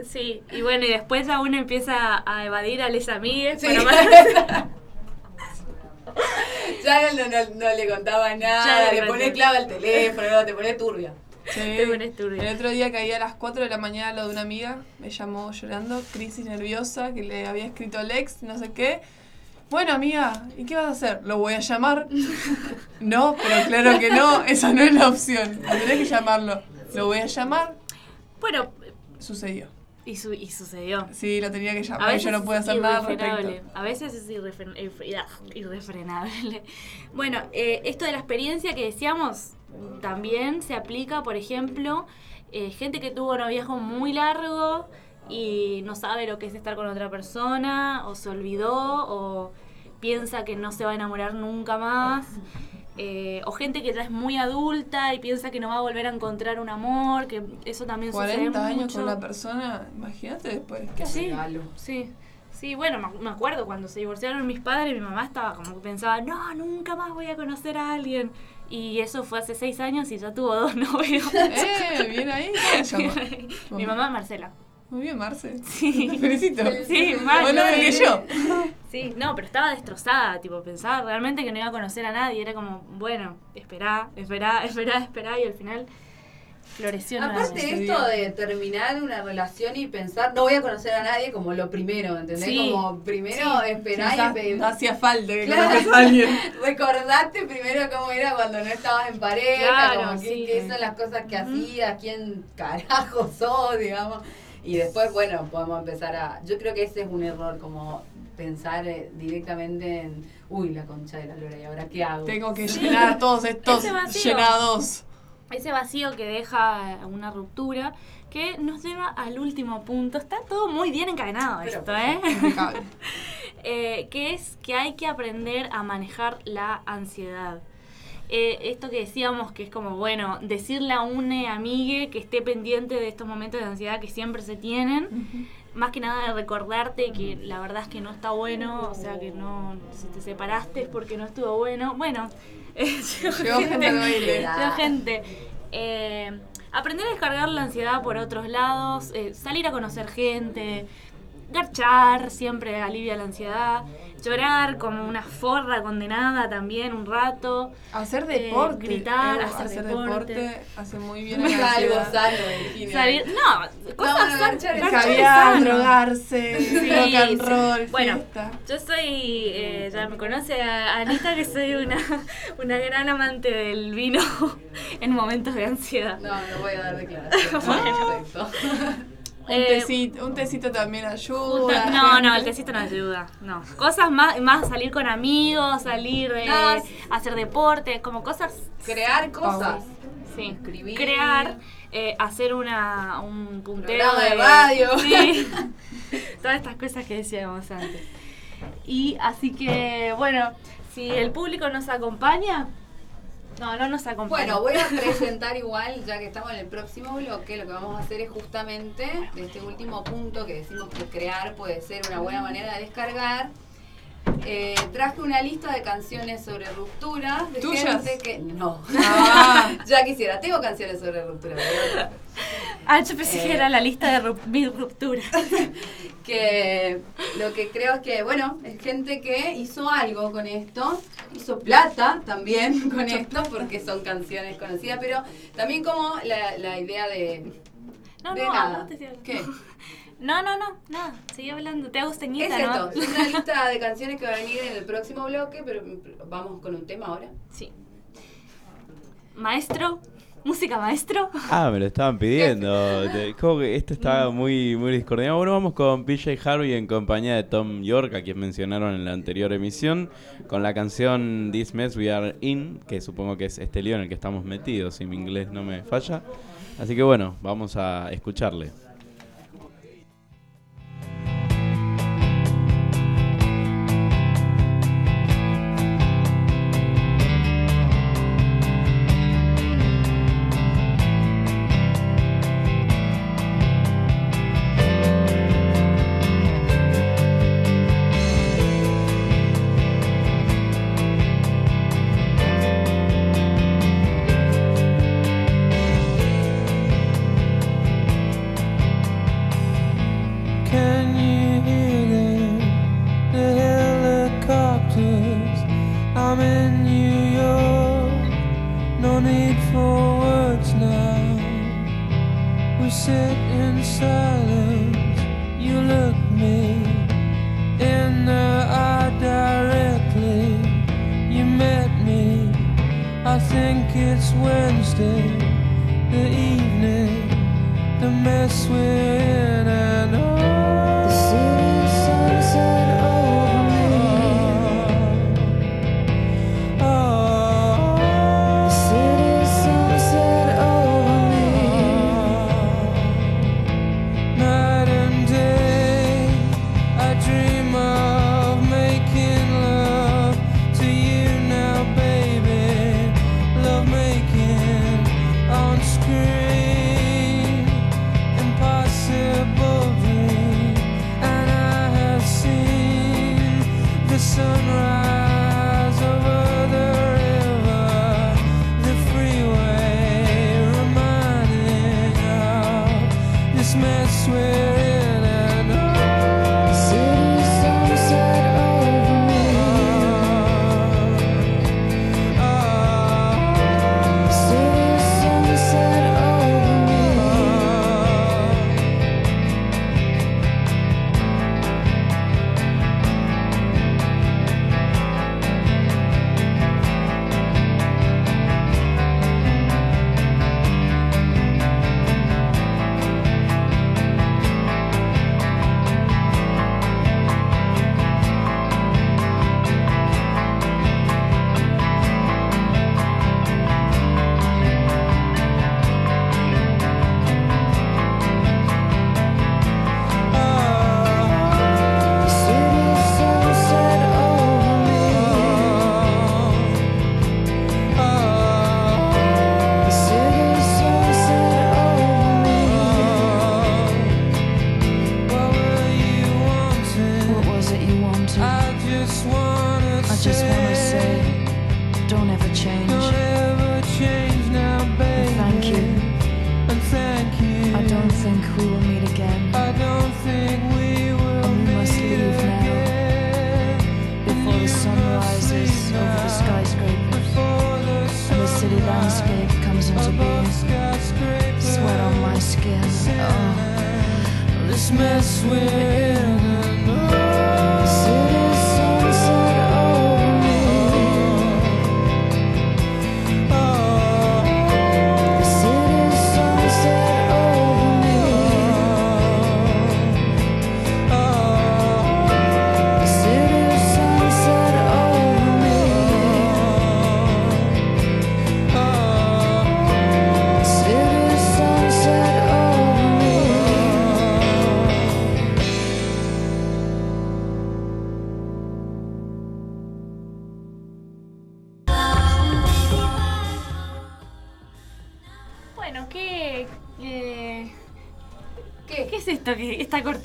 Sí, y bueno, y después a uno empieza a evadir a les amigues Sí. para ya no, no- no le contaba Ya nada, le le pone conté. clava el teléfono, no, te pone turbia. Sí. El otro día caí a las 4 de la mañana lo de una amiga, me llamó llorando, crisis nerviosa, que le había escrito al ex, no sé qué. Bueno, amiga, ¿y qué vas a hacer? ¿Lo voy a llamar? no, pero claro que no, esa no es la opción. Tenés que llamarlo. ¿Lo voy a llamar? Bueno, Sucedió. y, su- y sucedió. Sí, lo tenía que A llamar veces yo no puedo es hacer nada al irrefrenable. respecto. A veces es irrefrenable. Bueno, eh, esto de la experiencia que decíamos también se aplica, por ejemplo, eh, gente que tuvo un noviazgo muy largo y no sabe lo que es estar con otra persona, o se olvidó, o piensa que no se va a enamorar nunca más. eh, o gente que ya es muy adulta y piensa que no va a volver a encontrar un amor, que eso también 40 sucede años mucho. con una persona, imagínate después. ¿Qué Sí, sí. Sí, bueno, me- me acuerdo cuando se divorciaron mis padres, mi mamá estaba como que pensaba, no, nunca más voy a conocer a alguien. Y eso fue hace seis años y ya tuvo dos novios. Eh, bien ahí. ¿Cómo se llama? mi mamá Marcela. Muy bien, Marce. Sí. Te felicito. Sí, más Bueno, no, que yo. Sí, no, pero estaba destrozada, tipo, pensaba realmente que no iba a conocer a nadie. Era como, bueno, esperá, esperá, esperá, esperá, y al final floreció Aparte nuevamente. esto de terminar una relación y pensar, no voy a conocer a nadie como lo primero, ¿entendés? Sí. Como primero Sí. esperar y pedir. no hacía falta que Claro. a alguien. Recordate primero cómo era cuando no estabas en pareja, Claro, como sí. qué son las cosas que hacías, quién carajo sos, digamos. Y después, bueno, podemos empezar a... Yo creo que ese es un error, como pensar eh, directamente en, uy, la concha de la lora, ¿y ahora qué hago? Tengo que llenar todos estos llenados. Ese vacío que deja una ruptura que nos lleva al último punto. Está todo muy bien encadenado Pero, esto, ¿eh? Eh, que es que hay que aprender a manejar la ansiedad. eh, esto que decíamos que es como, bueno, decirle a una amiga que esté pendiente de estos momentos de ansiedad que siempre se tienen. Más que nada de recordarte que la verdad es que no está bueno, o sea que no, si te separaste es porque no estuvo bueno. Bueno, llegó gente. Llegó gente. Eh, aprender a descargar la ansiedad por otros lados, eh, salir a conocer gente, garchar siempre alivia la ansiedad, llorar como una forra condenada también un rato, Hacer eh, deporte. gritar, eh, hacer, deporte. hace muy bien la Algo sano. Salir, no, cosas no, sanas, Caviar, drogarse, Sí, rock and sí. roll, Bueno, fiesta. yo soy, eh, ya me conoce a Anita que soy una, una gran amante del vino en momentos de ansiedad. No, no voy a dar declaraciones. Bueno. Un, Eh, tecito, un tecito también ayuda. No, no, el tecito no ayuda. No. Cosas más, más salir con amigos, salir, eh, No, hacer deporte, como cosas. Crear cosas. Sí. Escribir. Crear, eh, hacer una, un puntero Programa de radio. Sí. Todas estas cosas que decíamos antes. Y así que, bueno, si el público nos acompaña. No, no nos acompaña. Bueno, voy a presentar igual, ya que estamos en el próximo bloque, lo que vamos a hacer es justamente este último punto que decimos que crear puede ser una buena manera de descargar. Eh, traje una lista de canciones sobre rupturas de ¿Tuyas? gente que. No. Ah. ya quisiera, tengo canciones sobre rupturas. Ah, yo pensé que Eh. era la lista de rup- mis rupturas. que lo que creo es que, bueno, es gente que hizo algo con esto, hizo plata también con esto, porque son canciones conocidas, pero también como la, la idea de... No, de no, nada. no te. ¿Qué? No, no, no, nada. Sigue hablando. Te hago Es ceñita, ¿no? esto, es una lista de canciones que va a venir en el próximo bloque, pero vamos con un tema ahora. Sí. Maestro, música maestro. Ah, me lo estaban pidiendo. De- como que esto estaba muy, muy discordante. Bueno, vamos con PJ Harvey en compañía de Tom York, a quien mencionaron en la anterior emisión, con la canción This Mess We Are In, que supongo que es este lío en el que estamos metidos, si mi inglés no me falla. Así que bueno, vamos a escucharle. just wanna, I just wanna say, don't ever change. Don't ever change now, baby. And thank you. And thank you. I don't think we will meet again. I don't think we will and we must leave again. now. Before the sun rises over the skyscraper. And the city landscape comes into being. Sweat on my skin. Oh. This mess with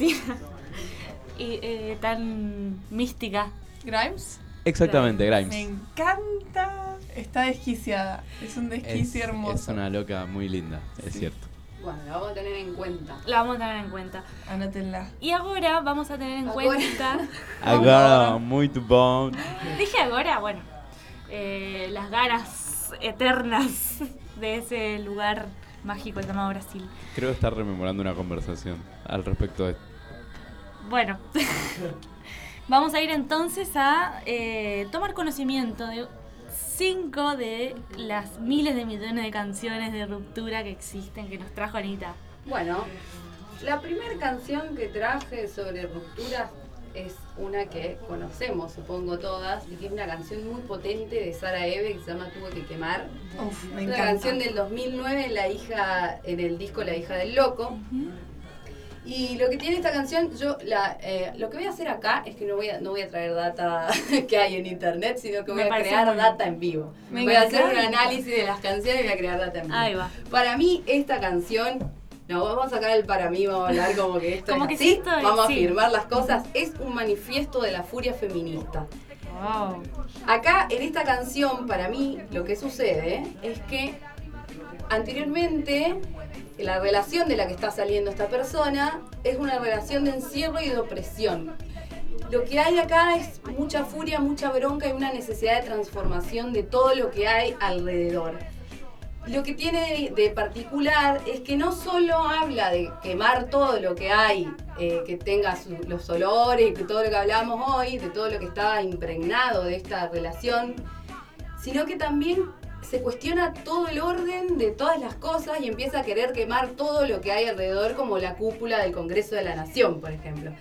y, eh, tan mística. ¿Grimes? Exactamente, Me Grimes. encanta. Está desquiciada. Es un desquicio Es, hermoso. es una loca muy linda, es cierto. Bueno, lo vamos a tener en cuenta. La vamos a tener en cuenta. Anótenla. Y ahora vamos a tener en Agora. cuenta. Agora, muito bom. Dije ahora, bueno. eh, las ganas eternas de ese lugar mágico llamado Brasil. Creo estar rememorando una conversación al respecto de esto. Bueno, vamos a ir entonces a eh, tomar conocimiento de cinco de las miles de millones de canciones de ruptura que existen que nos trajo Anita. Bueno, la primera canción que traje sobre rupturas es una que conocemos, supongo todas, y que es una canción muy potente de Sara Eve que se llama Tuve que quemar. Uf, me Es una encanta. canción del 2009 en la hija en el disco La hija del loco. Y lo que tiene esta canción, yo la, eh, lo que voy a hacer acá es que no voy a, no voy a traer data que hay en internet, sino que voy Me a crear muy data en vivo. Me voy a hacer un análisis de las canciones y voy a crear data en vivo. Ahí va. Para mí, esta canción, no, vamos a sacar el para mí, vamos a hablar como que esto Como es que así, vamos a sí. afirmar las cosas. Es un manifiesto de la furia feminista. Wow. Acá, en esta canción, para mí, lo que sucede es que anteriormente la relación de la que está saliendo esta persona es una relación de encierro y de opresión. Lo que hay acá es mucha furia, mucha bronca y una necesidad de transformación de todo lo que hay alrededor. Lo que tiene de, particular es que no solo habla de quemar todo lo que hay, eh, que tenga su- los olores, que todo lo que hablamos hoy, de todo lo que estaba impregnado de esta relación, sino que también se cuestiona todo el orden de todas las cosas y empieza a querer quemar todo lo que hay alrededor, como la cúpula del Congreso de la Nación, por ejemplo.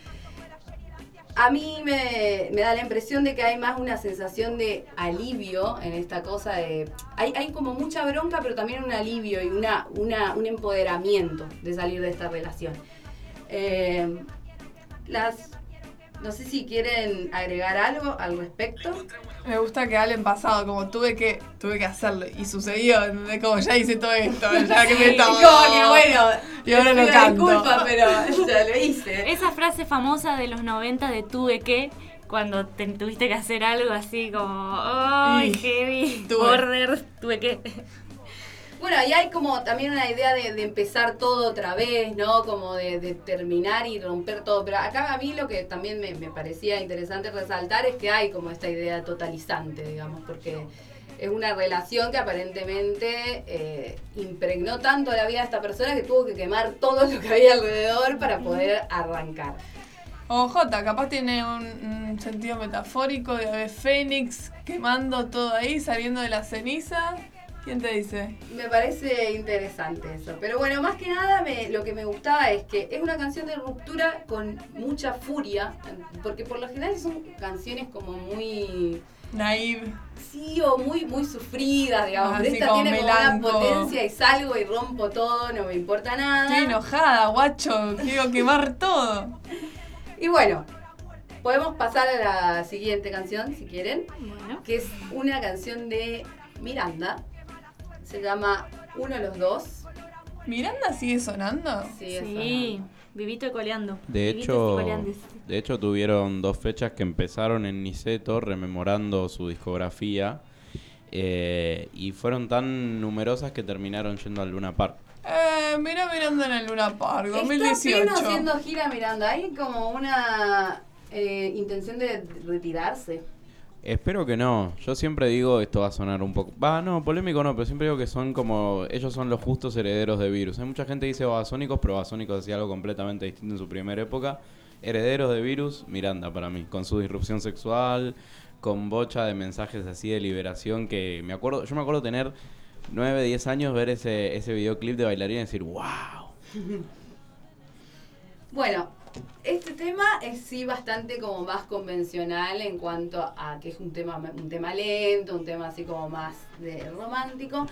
A mí me, da la impresión de que hay más una sensación de alivio en esta cosa de... Hay, hay como mucha bronca, pero también un alivio y una, una, un empoderamiento de salir de esta relación. Eh, las... No sé si quieren agregar algo al respecto. Me gusta que hablen pasado, como tuve que, tuve que hacerlo y sucedió, ¿entendés? Como ya hice todo esto, ya que me Sí, estaba. como que bueno, Y ahora lo canto. disculpas, pero ya lo hice. Esa frase famosa de los 90 de tuve que, cuando te tuviste que hacer algo así como, ¡ay, Y heavy! tuve. Border, tuve que. Bueno, y hay como también una idea de, de empezar todo otra vez, ¿no? Como de, de terminar y romper todo. Pero acá a mí lo que también me, me parecía interesante resaltar es que hay como esta idea totalizante, digamos, porque es una relación que aparentemente eh, impregnó tanto la vida de esta persona que tuvo que quemar todo lo que había alrededor para poder arrancar. O J, capaz tiene un, un sentido metafórico de ave fénix quemando todo ahí, saliendo de la ceniza. ¿Quién te dice? Me parece interesante eso. Pero bueno, más que nada me- lo que me gustaba es que es una canción de ruptura con mucha furia, porque por lo general son canciones como muy... Naive. Sí, o muy, muy sufridas, digamos. Ah, Pero esta como tiene como una potencia y salgo y rompo todo, no me importa nada. Estoy enojada, guacho, quiero quemar todo. Y bueno, podemos pasar a la siguiente canción, si quieren, que es una canción de Miranda. Se llama Uno de los Dos. ¿Miranda sigue sonando? Sigue Sí, vivito y coleando. De Vivitos hecho, de hecho tuvieron dos fechas que empezaron en Niceto rememorando su discografía eh, y fueron tan numerosas que terminaron yendo al Luna Park. Eh, mira Miranda en el Luna Park, Está 2018. pleno haciendo gira Miranda. Hay como una eh, intención de retirarse. Espero que no. Yo siempre digo, esto va a sonar un poco... Va, no, polémico no, pero siempre digo que son como... Ellos son los justos herederos de Virus. Hay mucha gente que dice Babasónicos, pero Babasónicos hacía algo completamente distinto en su primera época. Herederos de Virus, Miranda para mí. Con su disrupción sexual, con bocha de mensajes así de liberación que me acuerdo... Yo me acuerdo tener 9, 10 años, ver ese, ese videoclip de bailarina y decir, wow. Bueno, este tema es sí bastante como más convencional en cuanto a que es un tema, un tema lento, un tema así como más de romántico.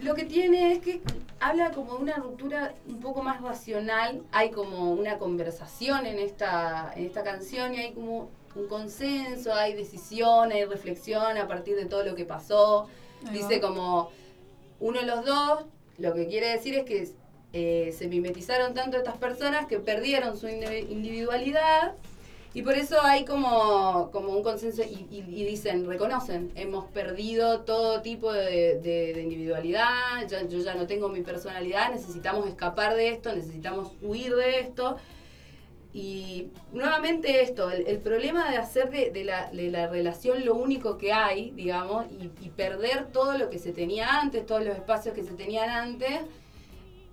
Lo que tiene es que habla como de una ruptura un poco más racional, hay como una conversación en esta, en esta canción y hay como un consenso, hay decisión, hay reflexión a partir de todo lo que pasó. Dice como uno de los dos, lo que quiere decir es que eh, se mimetizaron tanto estas personas que perdieron su indi- individualidad y por eso hay como, como un consenso y, y- dicen, reconocen, hemos perdido todo tipo de, individualidad, ya- yo ya no tengo mi personalidad, necesitamos escapar de esto, necesitamos huir de esto. Y nuevamente esto, el, problema de hacer de, la, relación lo único que hay, digamos, y perder todo lo que se tenía antes, todos los espacios que se tenían antes.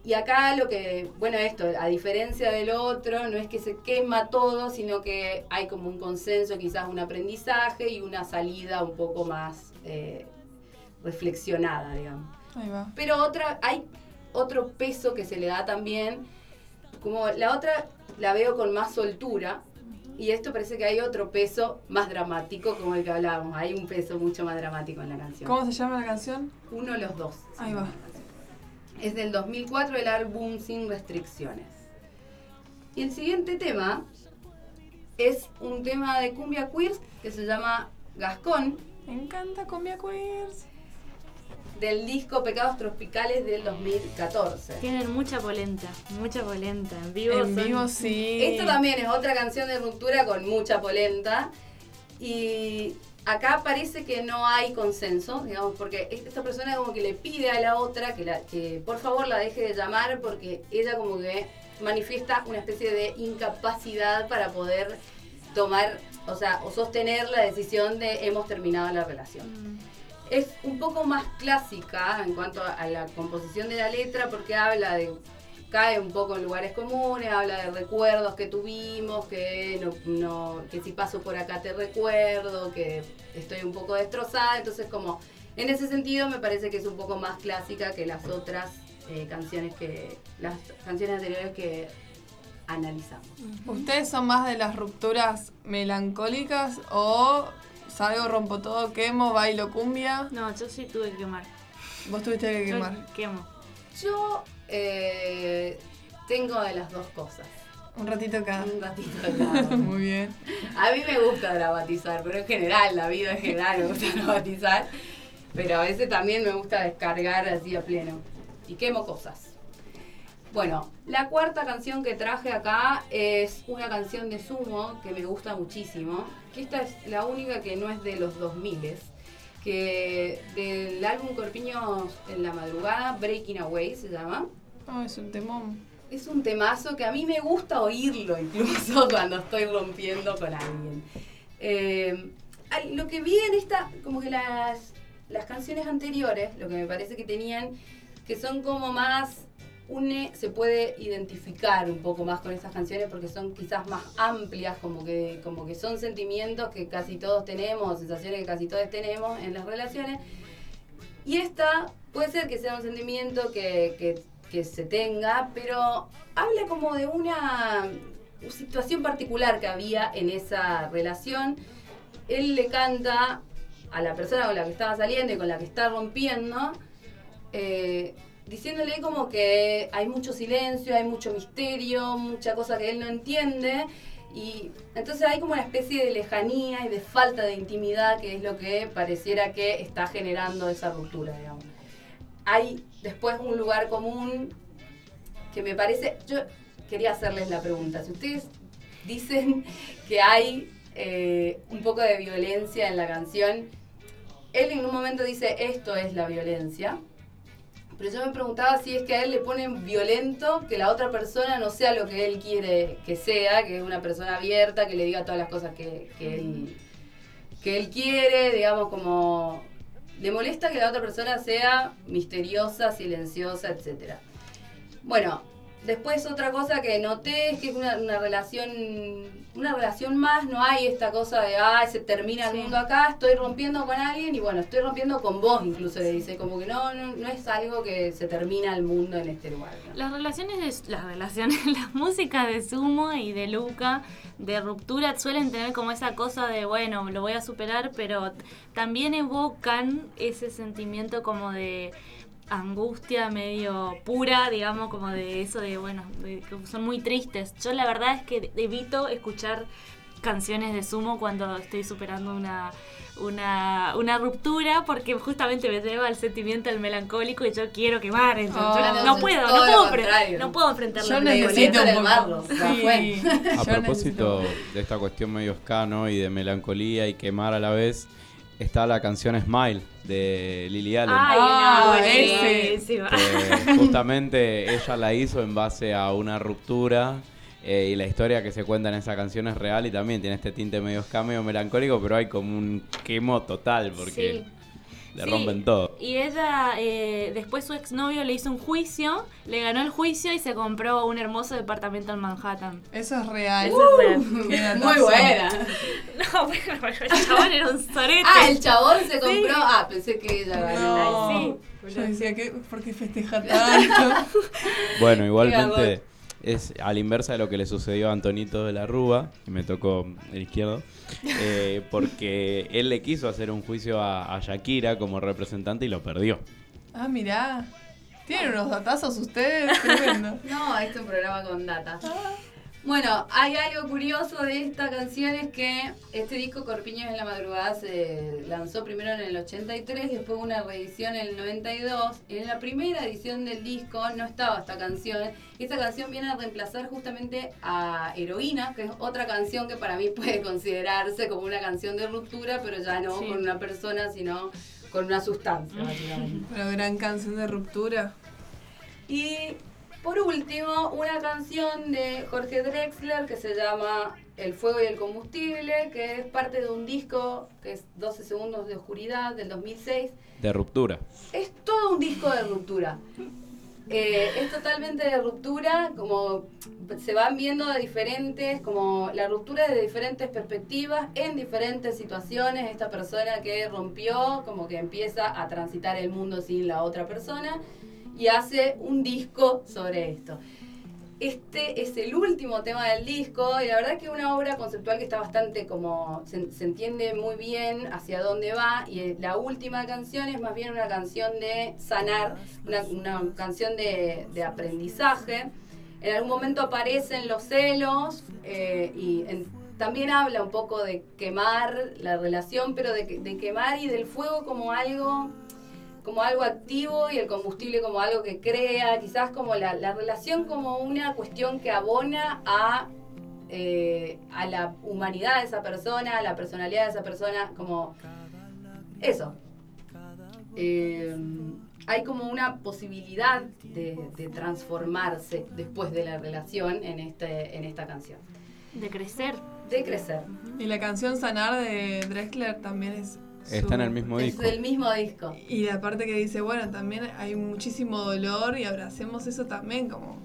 Y acá lo que, bueno, esto, a diferencia del otro, no es que se quema todo, sino que hay como un consenso, quizás un aprendizaje y una salida un poco más eh, reflexionada, digamos. Ahí va. Pero otra, hay otro peso que se le da también, como la otra la veo con más soltura, y esto parece que hay otro peso más dramático, como el que hablábamos, hay un peso mucho más dramático en la canción. ¿Cómo se llama la canción? Uno los dos. Ahí va. Es del 2004 el álbum Sin Restricciones. Y el siguiente tema es un tema de cumbia queers que se llama Gascón. Me encanta cumbia queers. Del disco Pecados Tropicales del 2014. Tienen mucha polenta, mucha polenta. En vivo En son- vivo sí. Esto también es otra canción de ruptura con mucha polenta. Y acá parece que no hay consenso, digamos, porque esta persona como que le pide a la otra que, la, que por favor la deje de llamar porque ella como que manifiesta una especie de incapacidad para poder tomar, o sea, o sostener la decisión de hemos terminado la relación. Es un poco más clásica en cuanto a la composición de la letra porque habla de cae un poco en lugares comunes, habla de recuerdos que tuvimos, que no, no- que si paso por acá te recuerdo, que estoy un poco destrozada, entonces como en ese sentido me parece que es un poco más clásica que las otras eh, canciones que las canciones anteriores que analizamos. ¿Ustedes son más de las rupturas melancólicas o salgo, rompo todo, quemo, bailo cumbia? No, yo sí tuve que quemar. Vos tuviste que Yo quemar. quemo. Yo eh, tengo de las dos cosas. Un ratito cada. Un ratito cada. Muy bien. A mí me gusta dramatizar, pero en general, la vida en general me gusta dramatizar. Pero a veces también me gusta descargar así a pleno. Y quemo cosas. Bueno, la cuarta canción que traje acá es una canción de Sumo que me gusta muchísimo. Que esta es la única que no es de los 2000 que del álbum Corpiños en la madrugada, Breaking Away se llama. Oh, es un temón. Es un temazo que a mí me gusta oírlo incluso cuando estoy rompiendo con alguien. Eh, lo que vi en esta, como que las, las canciones anteriores, lo que me parece que tenían, que son como más, une, se puede identificar un poco más con estas canciones porque son quizás más amplias, como que, como que son sentimientos que casi todos tenemos, sensaciones que casi todos tenemos en las relaciones. Y esta puede ser que sea un sentimiento que- que se tenga, pero habla como de una situación particular que había en esa relación. Él le canta a la persona con la que estaba saliendo y con la que está rompiendo, eh, diciéndole como que hay mucho silencio, hay mucho misterio, mucha cosa que él no entiende. Y entonces hay como una especie de lejanía y de falta de intimidad que es lo que pareciera que está generando esa ruptura, digamos. Hay después un lugar común que me parece, yo quería hacerles la pregunta, si ustedes dicen que hay eh, un poco de violencia en la canción, él en un momento dice esto es la violencia, pero yo me preguntaba si es que a él le ponen violento que la otra persona no sea lo que él quiere que sea, que es una persona abierta, que le diga todas las cosas que, que él que él quiere, digamos, como le molesta que la otra persona sea misteriosa, silenciosa, etcétera. Bueno, después otra cosa que noté es que es una, una relación, una relación más, no hay esta cosa de, ah, se termina el mundo acá, estoy rompiendo con alguien y bueno, estoy rompiendo con vos, incluso le dice, como que no, no, no es algo que se termina el mundo en este lugar. ¿no? Las relaciones, de, las relaciones, las músicas de Sumo y de Luca de ruptura suelen tener como esa cosa de, bueno, lo voy a superar, pero también evocan ese sentimiento como de angustia medio pura, digamos, como de eso de, bueno, de que son muy tristes. Yo la verdad es que evito escuchar canciones de Sumo cuando estoy superando una, una, una ruptura porque justamente me lleva al sentimiento del melancólico y yo quiero quemar. Entonces, Oh, yo no puedo, no puedo, no puedo enfrentar Yo la necesito quemarlo, fue. A propósito de esta cuestión medio escano y de melancolía y quemar a la vez, está la canción Smile de Lily Allen. Ay, Ah, no, ese. buenísima. que justamente ella la hizo en base a una ruptura eh, y la historia que se cuenta en esa canción es real y también tiene este tinte medio escameo melancólico, pero hay como un quemo total porque le Sí. rompen todo. Y ella, eh, después su exnovio le hizo un juicio, le ganó el juicio y se compró un hermoso departamento en Manhattan. Eso es real. Eso es real. Qué Muy buena. No, bueno, pero el chabón era un sorete. Ah, el chabón se compró. Sí. Ah, pensé que ella ganó. No. Yo decía, ¿qué? ¿por qué festeja tanto? Bueno, igualmente es a la inversa de lo que le sucedió a Antonito de la Rúa, que me tocó el izquierdo, eh, porque él le quiso hacer un juicio a, a Shakira como representante y lo perdió. ah, mirá. ¿Tienen unos datazos ustedes? Tremendo. No, este es un programa con data. Bueno, hay algo curioso de esta canción es que este disco Corpiños en la Madrugada se lanzó primero en el 83, después una reedición en el 92. En la primera edición del disco no estaba esta canción. Esta canción viene a reemplazar justamente a Heroína, que es otra canción que para mí puede considerarse como una canción de ruptura, pero ya no Sí. con una persona, sino con una sustancia, básicamente. Pero gran canción de ruptura. Y por último, una canción de Jorge Drexler que se llama El fuego y el combustible, que es parte de un disco que es 12 segundos de oscuridad del 2006. De ruptura. Es todo un disco de ruptura. Eh, es totalmente de ruptura, como se van viendo de diferentes, como la ruptura de diferentes perspectivas, en diferentes situaciones. Esta persona que rompió, como que empieza a transitar el mundo sin la otra persona y hace un disco sobre esto. Este es el último tema del disco y la verdad que es una obra conceptual que está bastante como se, se entiende muy bien hacia dónde va y eh, la última canción es más bien una canción de sanar, una, una canción de, de aprendizaje. En algún momento aparecen los celos eh, y en- también habla un poco de quemar la relación, pero de, de quemar y del fuego como algo como algo activo y el combustible como algo que crea, quizás como la, la relación como una cuestión que abona a, eh, a la humanidad de esa persona, a la personalidad de esa persona, como eso. Eh, hay como una posibilidad de, de transformarse después de la relación en, este, en esta canción. De crecer. De crecer. Y la canción Sanar de Drexler también es. Está en el mismo Es disco. del mismo disco. Y la parte que dice, bueno, también hay muchísimo dolor y abracemos eso también, como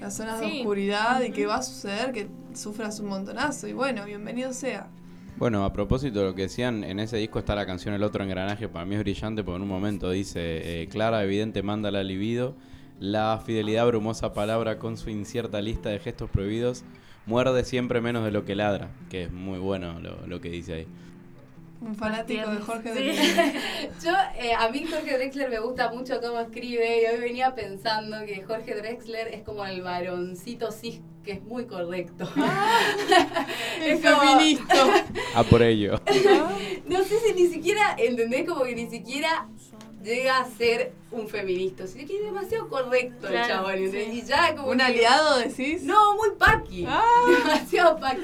las zonas de oscuridad y que va a suceder que sufras un montonazo. Y bueno, bienvenido sea. Bueno, a propósito de lo que decían, en ese disco está la canción El otro engranaje, para mí es brillante porque en un momento dice, eh, clara, evidente, manda la libido, la fidelidad brumosa palabra con su incierta lista de gestos prohibidos, muerde siempre menos de lo que ladra, que es muy bueno lo, lo que dice ahí. Un fanático de Jorge Sí. Drexler. Yo, eh, a mí Jorge Drexler me gusta mucho cómo escribe y hoy venía pensando que Jorge Drexler es como el varoncito cis que es muy correcto. El Es como- feminista. A por ello. No sé si ni siquiera, ¿entendés? Como que ni siquiera llega a ser un feminista, sino que es demasiado correcto el chabón. ¿entendés? sí. Y ya como ¿Un que- aliado decís? No, muy paqui. Ah. Demasiado paqui.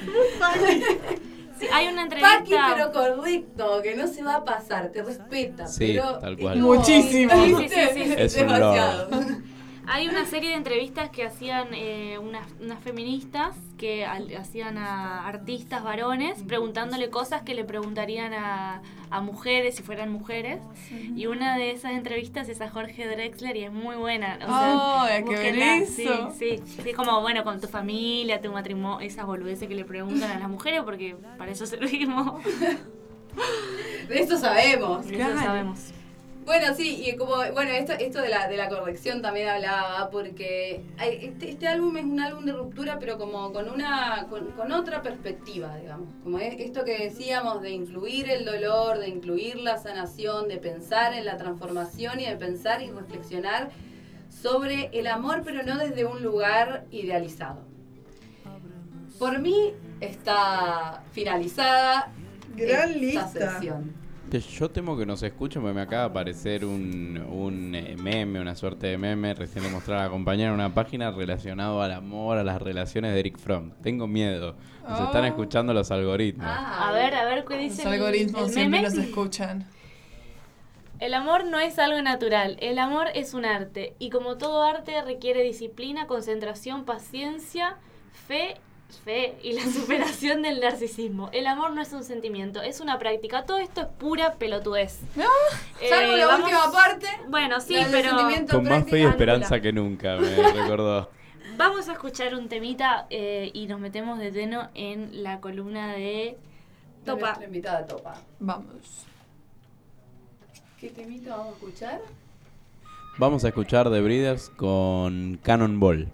Sí, hay una Paqui, entrevista. pero correcto, que no se va a pasar, te respeta. Sí, pero tal cual. Muchísimo. Sí, sí, sí. Es un demasiado. Hay una serie de entrevistas que hacían eh, unas, unas feministas que al- hacían a artistas varones preguntándole cosas que le preguntarían a, a mujeres si fueran mujeres. Y una de esas entrevistas es a Jorge Drexler y es muy buena. O sea, Ay, hay que ver búsquenla. eso. Sí, sí, sí, como bueno, con tu familia, tu matrimonio, esas boludeces que le preguntan a las mujeres porque para eso servimos. De eso sabemos. De eso sabemos. Bueno, sí, y como, bueno, esto, esto de, la, de la corrección también hablaba, porque este, este álbum es un álbum de ruptura, pero como con una, con, con otra perspectiva, digamos. Como es- esto que decíamos de incluir el dolor, de incluir la sanación, de pensar en la transformación y de pensar y reflexionar sobre el amor, pero no desde un lugar idealizado. Por mí está finalizada Gran esta lista. sesión. Yo temo que nos escuchen porque me acaba de aparecer un, un eh, meme, una suerte de meme. Recién le mostraba a la compañera una página relacionado al amor, a las relaciones de Eric Fromm. Tengo miedo. Nos Oh. están escuchando los algoritmos. A ver, a ver, ¿qué Los dice el- algoritmos el siempre meme? nos escuchan. El amor no es algo natural, el amor es un arte y como todo arte requiere disciplina, concentración, paciencia, fe, fe y la superación del narcisismo. El amor no es un sentimiento, es una práctica. Todo esto es pura pelotudez. Eh, Salvo la vamos- última parte. Bueno, sí, la pero Con más fe y esperanza que nunca, me recordó. vamos a escuchar un temita eh, y nos metemos de lleno en la columna de Topa. nuestra invitada Topa. Vamos. ¿Qué temito vamos a escuchar? Vamos a escuchar The Breeders con Cannonball.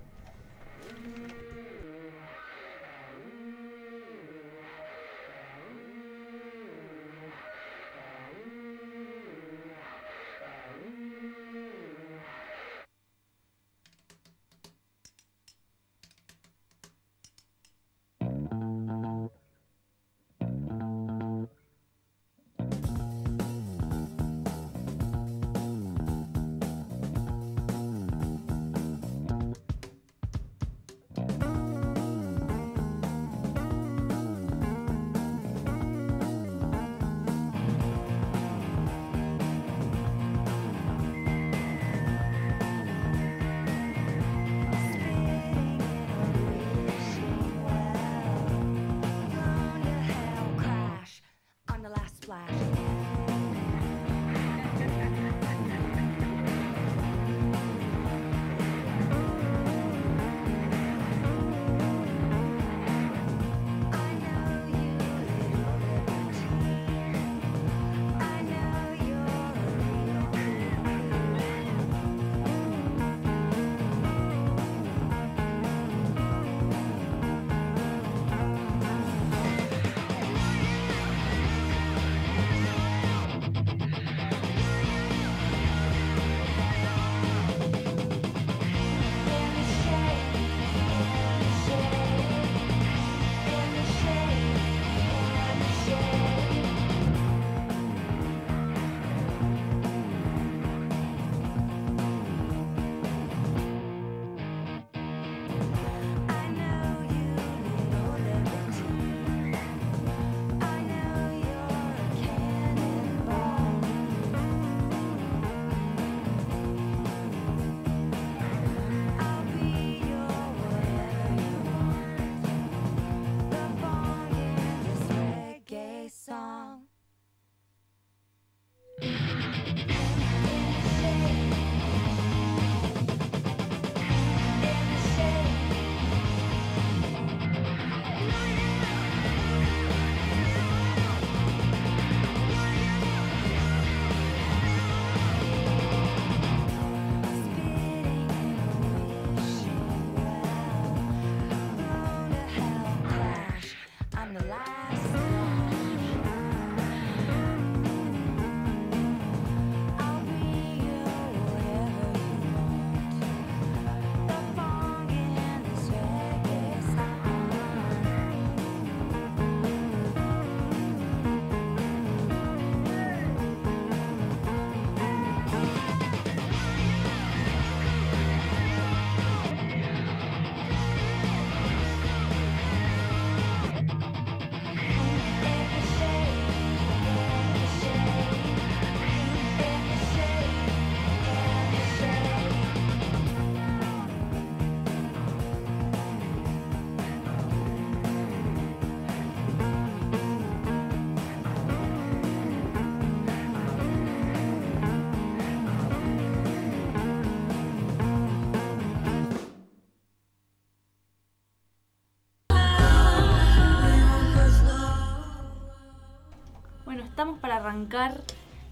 Arrancar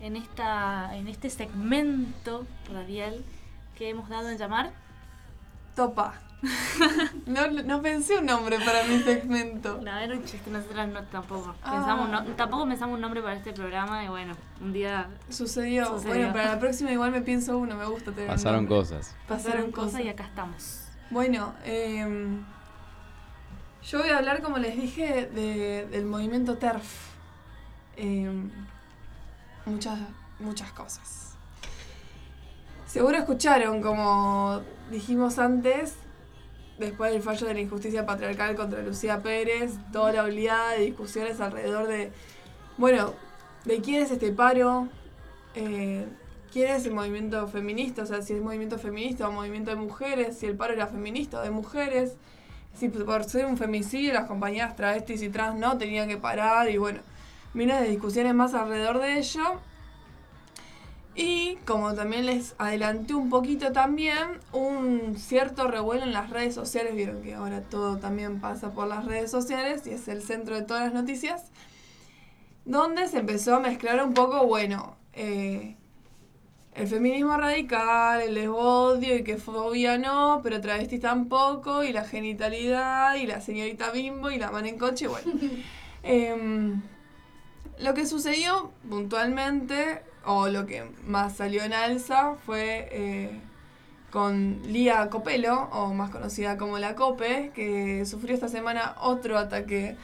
en, esta, en este segmento radial que hemos dado en llamar Topa. No, no pensé un nombre para mi segmento. No, era un chiste, nosotras no tampoco. Ah. Pensamos no- tampoco pensamos un nombre para este programa y bueno, un día Sucedió. Sucedió. Bueno, para la próxima igual me pienso uno, me gusta tener Pasaron cosas. Pasaron cosas. y acá estamos. Bueno, em, yo voy a hablar, como les dije, de- del movimiento TERF. Em, muchas, muchas cosas. Seguro escucharon, como dijimos antes, después del fallo de la injusticia patriarcal contra Lucía Pérez, toda la oleada de discusiones alrededor de, bueno, de quién es este paro, eh, quién es el movimiento feminista, o sea, si es movimiento feminista o movimiento de mujeres, si el paro era feminista o de mujeres, si por ser un femicidio las compañías travestis y trans no tenían que parar y bueno, miles de discusiones más alrededor de ello. Y como también les adelanté un poquito también, un cierto revuelo en las redes sociales, vieron que ahora todo también pasa por las redes sociales y es el centro de todas las noticias, donde se empezó a mezclar un poco, bueno, eh, el feminismo radical, el lesbodio y que fobia no, pero travestis tampoco, y la genitalidad, y la señorita bimbo, y la man en coche, bueno. Em, lo que sucedió puntualmente, o lo que más salió en alza, fue eh, con Lía Copelo, o más conocida como La Cope, que sufrió esta semana otro ataque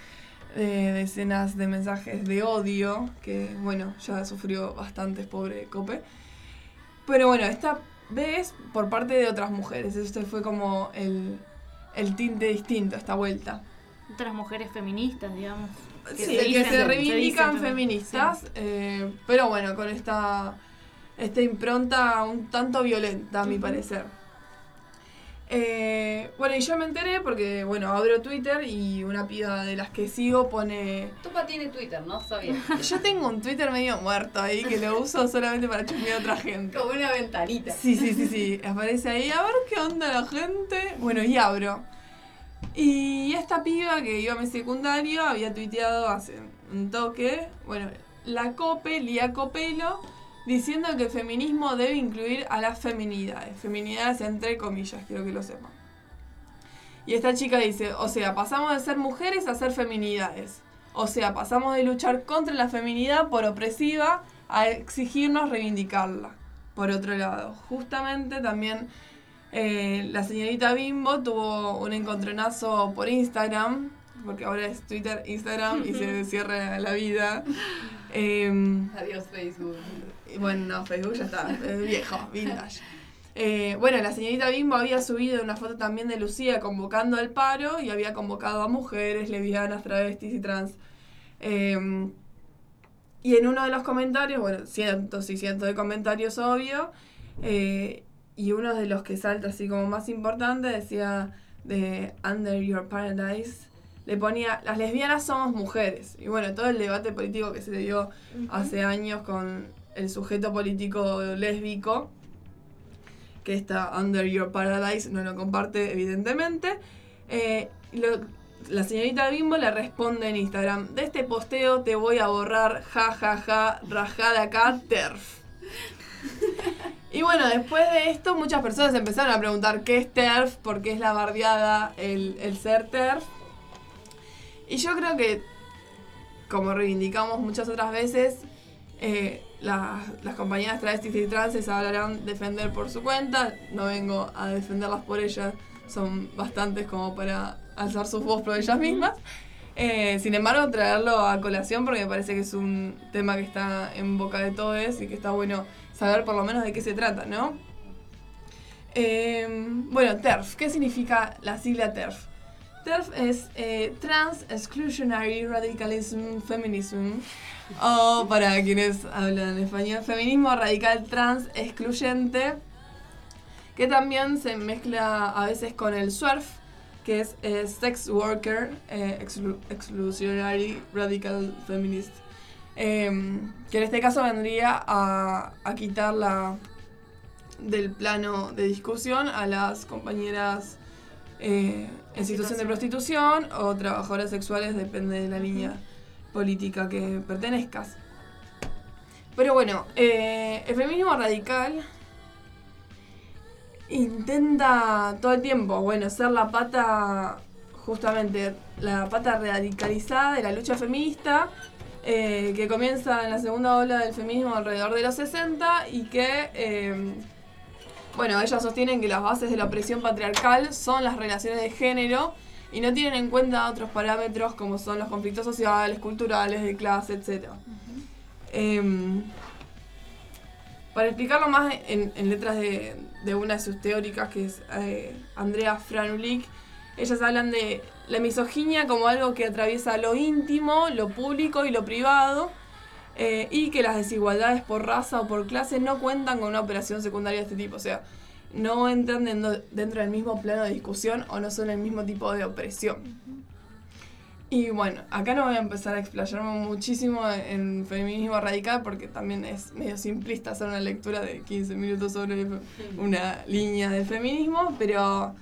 de decenas de mensajes de odio, que bueno, ya sufrió bastantes, pobre Cope. Pero bueno, esta vez por parte de otras mujeres, este fue como el, el tinte distinto esta vuelta. Otras mujeres feministas, digamos. Sí, se que se reivindican feministas, eh, pero bueno, con esta, esta impronta un tanto violenta, a mi parecer. Eh, bueno, y yo me enteré porque, bueno, abro Twitter y una piba de las que sigo pone... Topa tiene Twitter, ¿no? Sabía. Yo tengo un Twitter medio muerto ahí que lo uso solamente para chusmear a otra gente. Como una ventanita. Sí, sí, sí, sí. Aparece ahí, a ver qué onda la gente. Bueno, y abro. Y esta piba que iba a mi secundario había tuiteado hace un toque, bueno, la COPE, Lía Copelo, diciendo que el feminismo debe incluir a las feminidades. Feminidades entre comillas, quiero que lo sepan. Y esta chica dice, o sea, pasamos de ser mujeres a ser feminidades. O sea, pasamos de luchar contra la feminidad por opresiva a exigirnos reivindicarla. Por otro lado, justamente también eh, la señorita Bimbo tuvo un encontronazo por Instagram, porque ahora es Twitter, Instagram y se cierra la vida. Em, Adiós, Facebook. bueno, no, Facebook ya está, es viejo, vintage. Eh, bueno, la señorita Bimbo había subido una foto también de Lucía convocando al paro y había convocado a mujeres, lesbianas, travestis y trans. Eh, y en uno de los comentarios, bueno, cientos y cientos de comentarios, obvio, eh, y uno de los que salta así como más importante decía de Under Your Paradise, le ponía, las lesbianas somos mujeres. Y bueno, todo el debate político que se le dio hace años con el sujeto político lésbico, que está Under Your Paradise, no lo comparte evidentemente. Eh, lo- la señorita Bimbo le responde en Instagram, de este posteo te voy a borrar, ja, ja, ja, rajada acá, terf. Y bueno, después de esto muchas personas empezaron a preguntar qué es TERF, por qué es la bardeada el, el ser TERF. Y yo creo que, como reivindicamos muchas otras veces, eh, la- las compañías travestis y trans se sabrán defender por su cuenta. No vengo a defenderlas por ellas, son bastantes como para alzar sus voz por ellas mismas. Eh, sin embargo, traerlo a colación porque me parece que es un tema que está en boca de todos y que está bueno saber por lo menos de qué se trata, ¿no? Eh, bueno, TERF. ¿Qué significa la sigla TERF? TERF es eh, Trans Exclusionary Radicalism Feminism. O para quienes hablan español, feminismo radical trans excluyente. Que también se mezcla a veces con el SWERF, que es eh, Sex Worker eh, exclu- Exclusionary Radical Feminist. Em, que en este caso vendría a, a quitarla del plano de discusión a las compañeras eh, en situación de prostitución o trabajadoras sexuales, depende de la línea política que pertenezcas. Pero bueno, eh, el feminismo radical intenta todo el tiempo, bueno, ser la pata, justamente, la pata radicalizada de la lucha feminista, eh, que comienza en la segunda ola del feminismo alrededor de los 60 y que, eh, bueno, ellas sostienen que las bases de la opresión patriarcal son las relaciones de género y no tienen en cuenta otros parámetros como son los conflictos sociales, culturales, de clase, etc. Em, para explicarlo más en, en letras de, de una de sus teóricas, que es eh, Andrea Franulik, ellas hablan de la misoginia como algo que atraviesa lo íntimo, lo público y lo privado, eh, y que las desigualdades por raza o por clase no cuentan con una operación secundaria de este tipo. O sea, no entran dentro, del mismo plano de discusión o no son el mismo tipo de opresión. Y bueno, acá no voy a empezar a explayarme muchísimo en feminismo radical porque también es medio simplista hacer una lectura de 15 minutos sobre una línea de feminismo, pero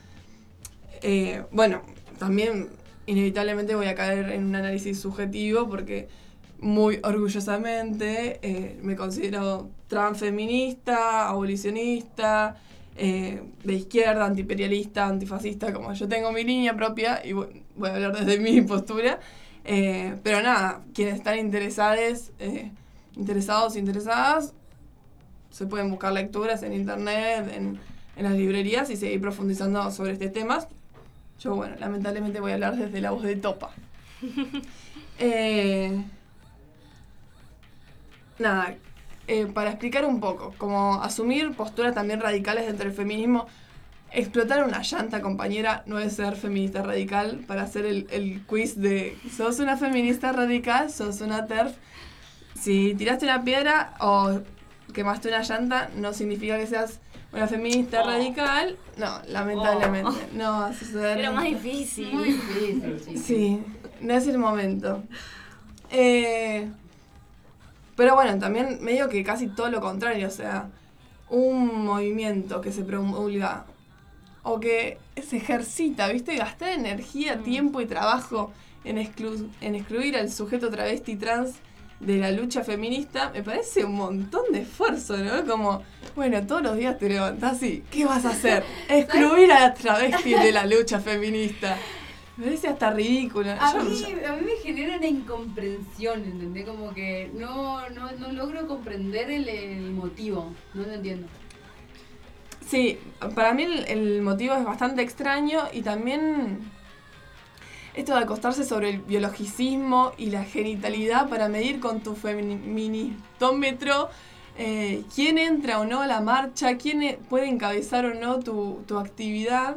eh, bueno, también inevitablemente voy a caer en un análisis subjetivo porque muy orgullosamente eh, me considero transfeminista, abolicionista, eh, de izquierda, antiimperialista, antifascista, como yo tengo mi línea propia y voy, a hablar desde mi postura. Eh, pero nada, quienes están interesados, interesados, interesadas, se pueden buscar lecturas en internet, en, en las librerías y seguir profundizando sobre este tema. Yo, bueno, lamentablemente voy a hablar desde la voz de Topa. Eh, nada, eh, para explicar un poco, como asumir posturas también radicales dentro del feminismo, explotar una llanta, compañera, no es ser feminista radical para hacer el, el quiz de ¿sos una feminista radical? ¿Sos una TERF? Si tiraste una piedra o quemaste una llanta, no significa que seas una feminista Oh. radical. No, lamentablemente. Oh. No va a suceder. Pero más difícil. Muy difícil, sí. Sí, no es el momento. Eh, pero bueno, también medio que casi todo lo contrario, o sea, un movimiento que se promulga o que se ejercita, ¿viste? Gastar energía, tiempo y trabajo en, exclu- en excluir al sujeto travesti trans de la lucha feminista, me parece un montón de esfuerzo, ¿no? Como, bueno, todos los días te levantás y, ¿qué vas a hacer? Excluir a la travesti de la lucha feminista. Me parece hasta ridículo. A Yo- mí, a mí me genera una incomprensión, ¿entendés? Como que no, no, no logro comprender el, el motivo, no lo entiendo. Sí, para mí el, el motivo es bastante extraño y también esto de acostarse sobre el biologicismo y la genitalidad para medir con tu feministómetro eh, quién entra o no a la marcha, quién e- puede encabezar o no tu, tu actividad,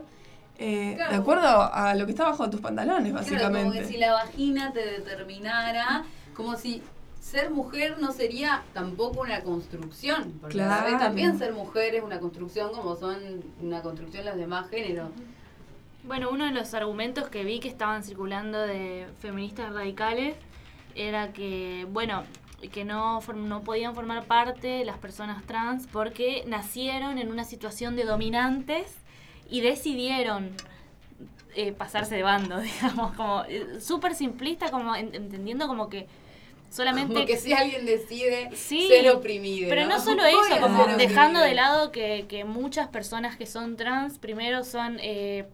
eh, Claro. de acuerdo a lo que está bajo tus pantalones, Claro, básicamente. como que si la vagina te determinara, como si ser mujer no sería tampoco una construcción. Porque Claro. también ser mujer es una construcción como son una construcción los demás géneros. Bueno, uno de los argumentos que vi que estaban circulando de feministas radicales era que, bueno, que no, form- no podían formar parte las personas trans porque nacieron en una situación de dominantes y decidieron eh, pasarse de bando, digamos, como eh, súper simplista, como en- entendiendo como que solamente... Como que si alguien decide Sí, ser oprimido. Pero no solo eso, como dejando de lado que, que muchas personas que son trans, primero son, eh,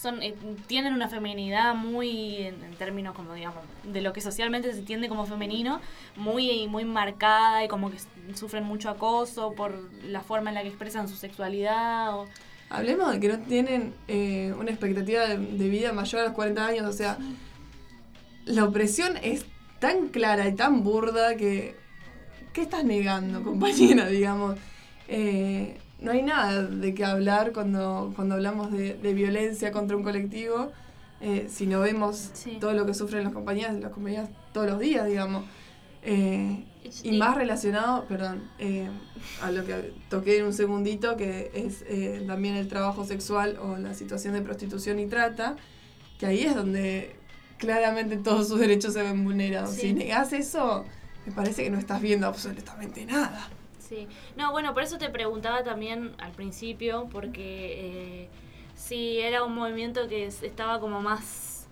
son eh, tienen una feminidad muy, en, términos como digamos, de lo que socialmente se entiende como femenino, muy, muy marcada y como que sufren mucho acoso por la forma en la que expresan su sexualidad. O, Hablemos de que no tienen eh, una expectativa de, de vida mayor a los 40 años, o sea, la opresión es tan clara y tan burda que... ¿Qué estás negando, compañera, digamos? Eh, no hay nada de qué hablar cuando, cuando hablamos de, de violencia contra un colectivo, eh, si no vemos todo lo que sufren las compañías, las compañías todos los días, digamos. Eh, y más relacionado, perdón, eh, a lo que toqué en un segundito, que es eh, también el trabajo sexual o la situación de prostitución y trata, que ahí es donde claramente todos sus derechos se ven vulnerados. Sí. Si negás eso, me parece que no estás viendo absolutamente nada. Sí, no, bueno, por eso te preguntaba también al principio, porque eh, sí, era un movimiento que es- estaba como más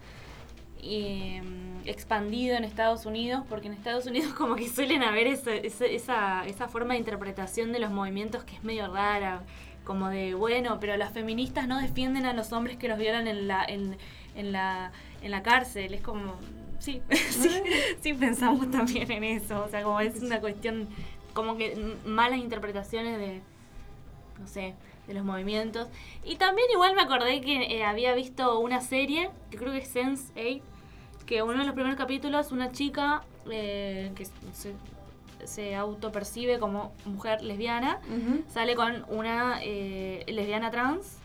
eh, expandido en Estados Unidos, porque en Estados Unidos como que suelen haber esa, esa, esa, esa forma de interpretación de los movimientos que es medio rara, como de, bueno, pero las feministas no defienden a los hombres que los violan en la, en, en la, en la cárcel, es como, sí, sí, sí pensamos también en eso, o sea, como es una cuestión, como que malas interpretaciones de, no sé, de los movimientos. Y también igual me acordé que eh, había visto una serie, que creo que es Sense 8, que uno de los primeros capítulos, una chica eh, que se, se autopercibe como mujer lesbiana, sale con una eh, lesbiana trans.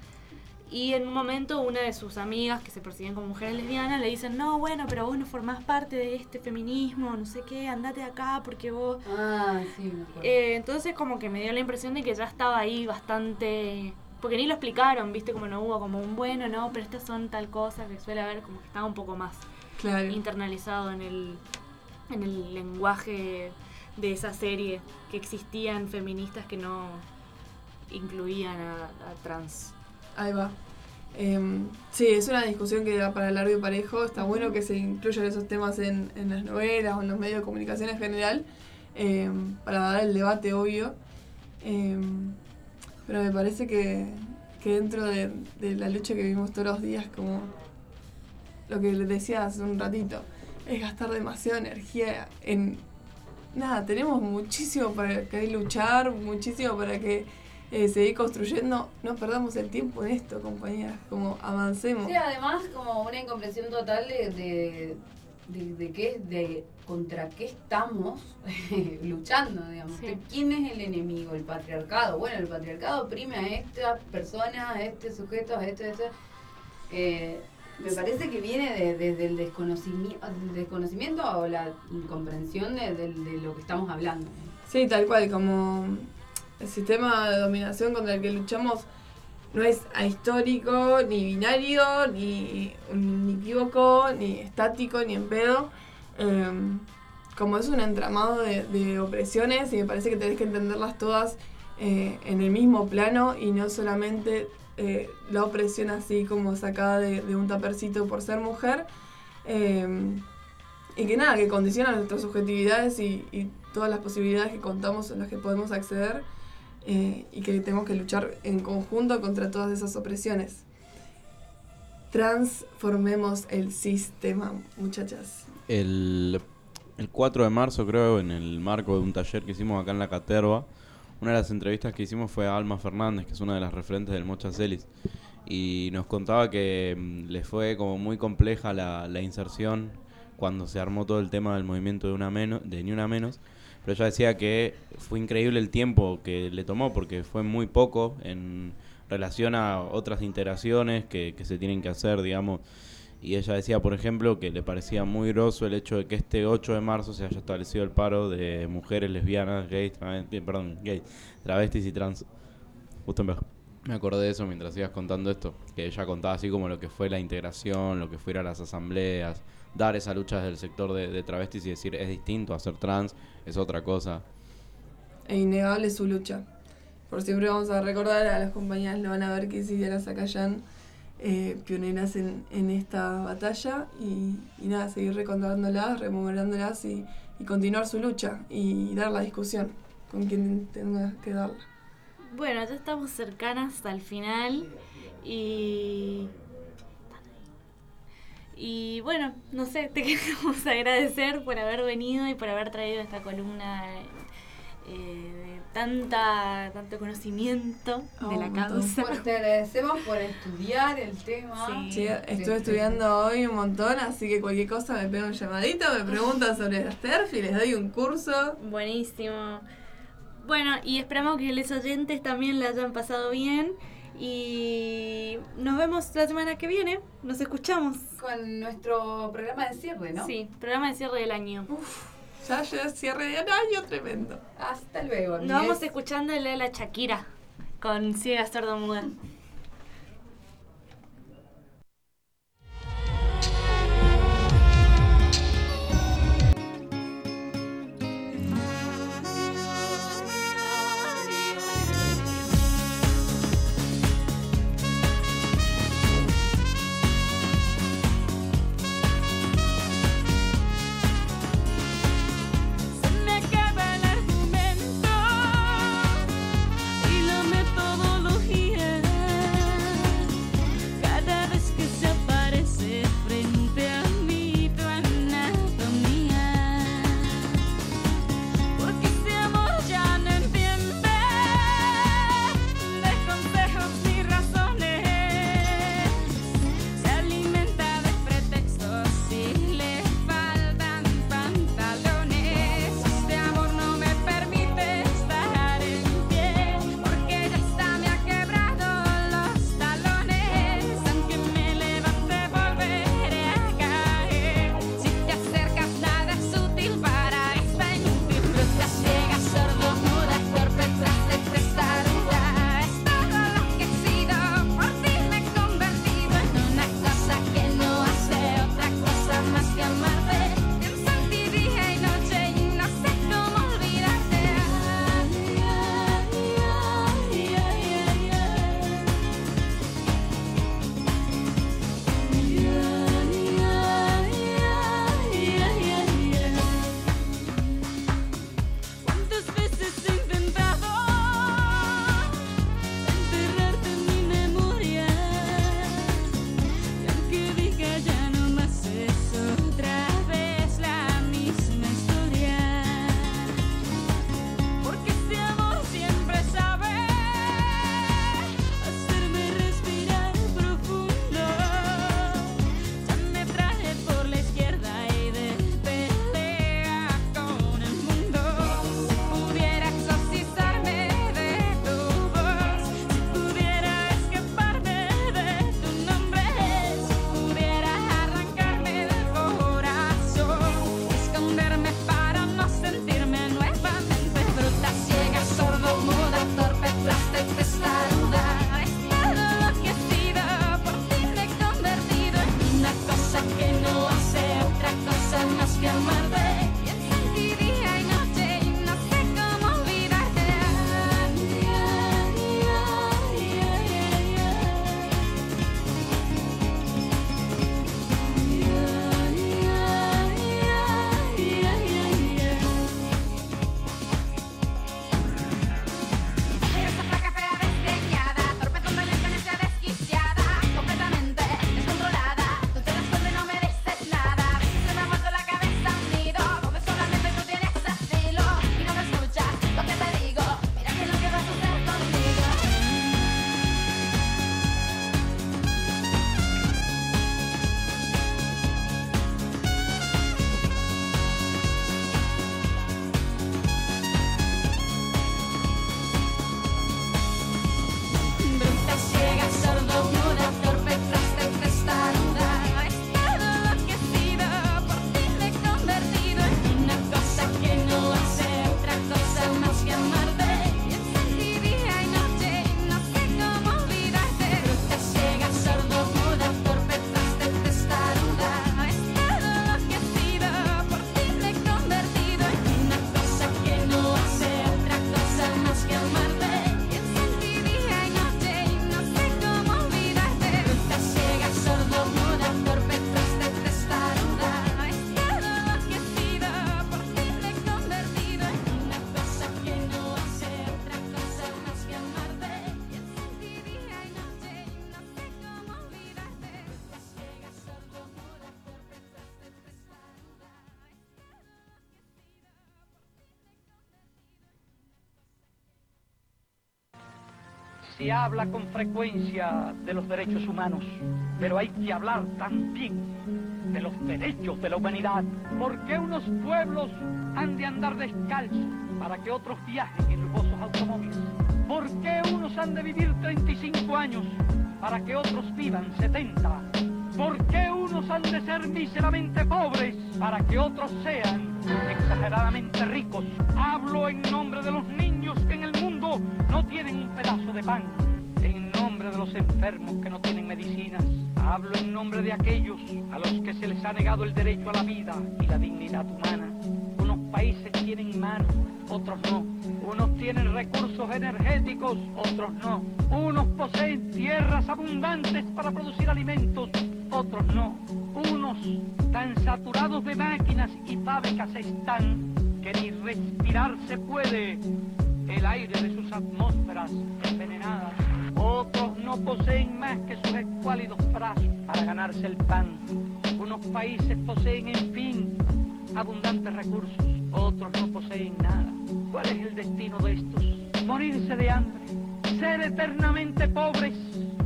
Y en un momento una de sus amigas que se perciben como mujeres lesbianas le dicen, no, bueno, pero vos no formás parte de este feminismo, no sé qué, andate de acá porque vos... Ah, sí. Eh, entonces como que me dio la impresión de que ya estaba ahí bastante... Porque ni lo explicaron, viste, como no hubo como un bueno, no, pero estas son tal cosa que suele haber, como que estaba un poco más Claro. internalizado en el, en el lenguaje de esa serie, que existían feministas que no incluían a, a trans. Ahí va. Em, sí, es una discusión que da para largo y parejo. Está bueno que se incluyan esos temas en, en las novelas o en los medios de comunicación en general, em, para dar el debate obvio. Em, pero me parece que, que dentro de, la lucha que vivimos todos los días, como lo que les decía hace un ratito, es gastar demasiada energía en... Nada, tenemos muchísimo para que luchar, muchísimo para que eh, seguir construyendo. No perdamos el tiempo en esto, compañeras, como avancemos. Sí, además como una incomprensión total de, de, de, de qué, de contra qué estamos luchando, digamos. Sí. ¿Quién es el enemigo? El patriarcado. Bueno, el patriarcado oprime a estas personas, a este sujeto, a este, a este. Eh, me parece que viene de- desde el desconocimiento, del desconocimiento o la incomprensión de, de- de lo que estamos hablando. Sí, tal cual, como el sistema de dominación contra el que luchamos no es ahistórico, ni binario, ni uníquivoco, ni estático, ni en pedo. Em, como es un entramado de, opresiones y me parece que tenés que entenderlas todas eh, en el mismo plano y no solamente eh, la opresión así como sacada de, un tapercito por ser mujer. Em, y que nada, que condiciona nuestras subjetividades y, y todas las posibilidades que contamos en las que podemos acceder eh, y que tenemos que luchar en conjunto contra todas esas opresiones. Transformemos el sistema, muchachas. El, el 4 de marzo, creo, en el marco de un taller que hicimos acá en la Caterva, una de las entrevistas que hicimos fue a Alma Fernández, que es una de las referentes del Mocha Celis. Y nos contaba que mm, les fue como muy compleja la, la inserción cuando se armó todo el tema del movimiento de, una menos, de Ni Una Menos. Pero ella decía que fue increíble el tiempo que le tomó, porque fue muy poco en relación a otras integraciones que, se tienen que hacer, digamos. Y ella decía, por ejemplo, que le parecía muy groso el hecho de que este 8 de marzo se haya establecido el paro de mujeres lesbianas, gays, travestis, perdón, gays, travestis y trans. Justo me, acordé de eso mientras ibas contando esto, que ella contaba así como lo que fue la integración, lo que fuera las asambleas, dar esa lucha desde el sector de, de travestis y decir es distinto a ser trans, es otra cosa. E innegable su lucha. Por siempre vamos a recordar a las compañías lo van a ver que y Diana Zacayán, eh, pioneras en, en esta batalla y, y nada, seguir recordándolas, rememorándolas y, y continuar su lucha y dar la discusión con quien tenga que darla. Bueno, ya estamos cercanas al final y... Y bueno, no sé, te queremos agradecer por haber venido y por haber traído esta columna eh, de tanta, tanto conocimiento de la causa. Bueno, te agradecemos por estudiar el tema. Sí, estuve estudiando hoy un montón, así que cualquier cosa me pega un llamadito, me preguntan sobre las TERF y les doy un curso. Buenísimo. Bueno, y esperamos que los oyentes también la hayan pasado bien. Y nos vemos la semana que viene. Nos escuchamos. Con nuestro programa de cierre, ¿no? Sí, programa de cierre del año. Ya, ya cierre de año tremendo. Hasta luego. Nos vamos escuchando el de la Shakira con Ciega Sordo Muda. Habla con frecuencia de los derechos humanos, pero hay que hablar también de los derechos de la humanidad. ¿Por qué unos pueblos han de andar descalzos para que otros viajen en lujosos automóviles? ¿Por qué unos han de vivir 35 años para que otros vivan 70? ¿Por qué unos han de ser míseramente pobres para que otros sean exageradamente ricos? Hablo en nombre de los niños que en el mundo no tienen un pedazo de pan. Los enfermos que no tienen medicinas. Hablo en nombre de aquellos a los que se les ha negado el derecho a la vida y la dignidad humana. Unos países tienen manos, otros no. Unos tienen recursos energéticos, otros no. Unos poseen tierras abundantes para producir alimentos, otros no. Unos tan saturados de máquinas y fábricas están que ni respirar se puede el aire de sus atmósferas envenenadas. Otros no poseen más que sus escuálidos brazos para ganarse el pan. Unos países poseen, en fin, abundantes recursos, otros no poseen nada. ¿Cuál es el destino de estos? Morirse de hambre, ser eternamente pobres.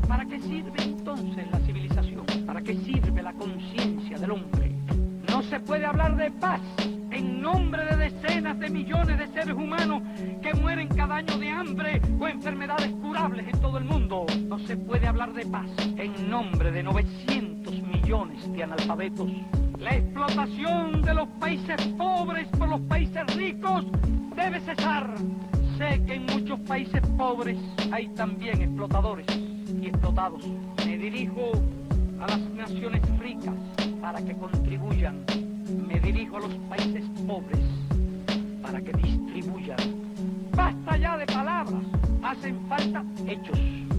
¿Para qué sirve entonces la civilización? ¿Para qué sirve la conciencia del hombre? No se puede hablar de paz en nombre de decenas de millones de seres humanos que mueren cada año de hambre o enfermedades curables en todo el mundo. No se puede hablar de paz en nombre de 900 millones de analfabetos. La explotación de los países pobres por los países ricos debe cesar. Sé que en muchos países pobres hay también explotadores y explotados. Me dirijo a las naciones ricas para que contribuyan. Me dirijo a los países pobres para que distribuyan. Basta ya de palabras, hacen falta hechos.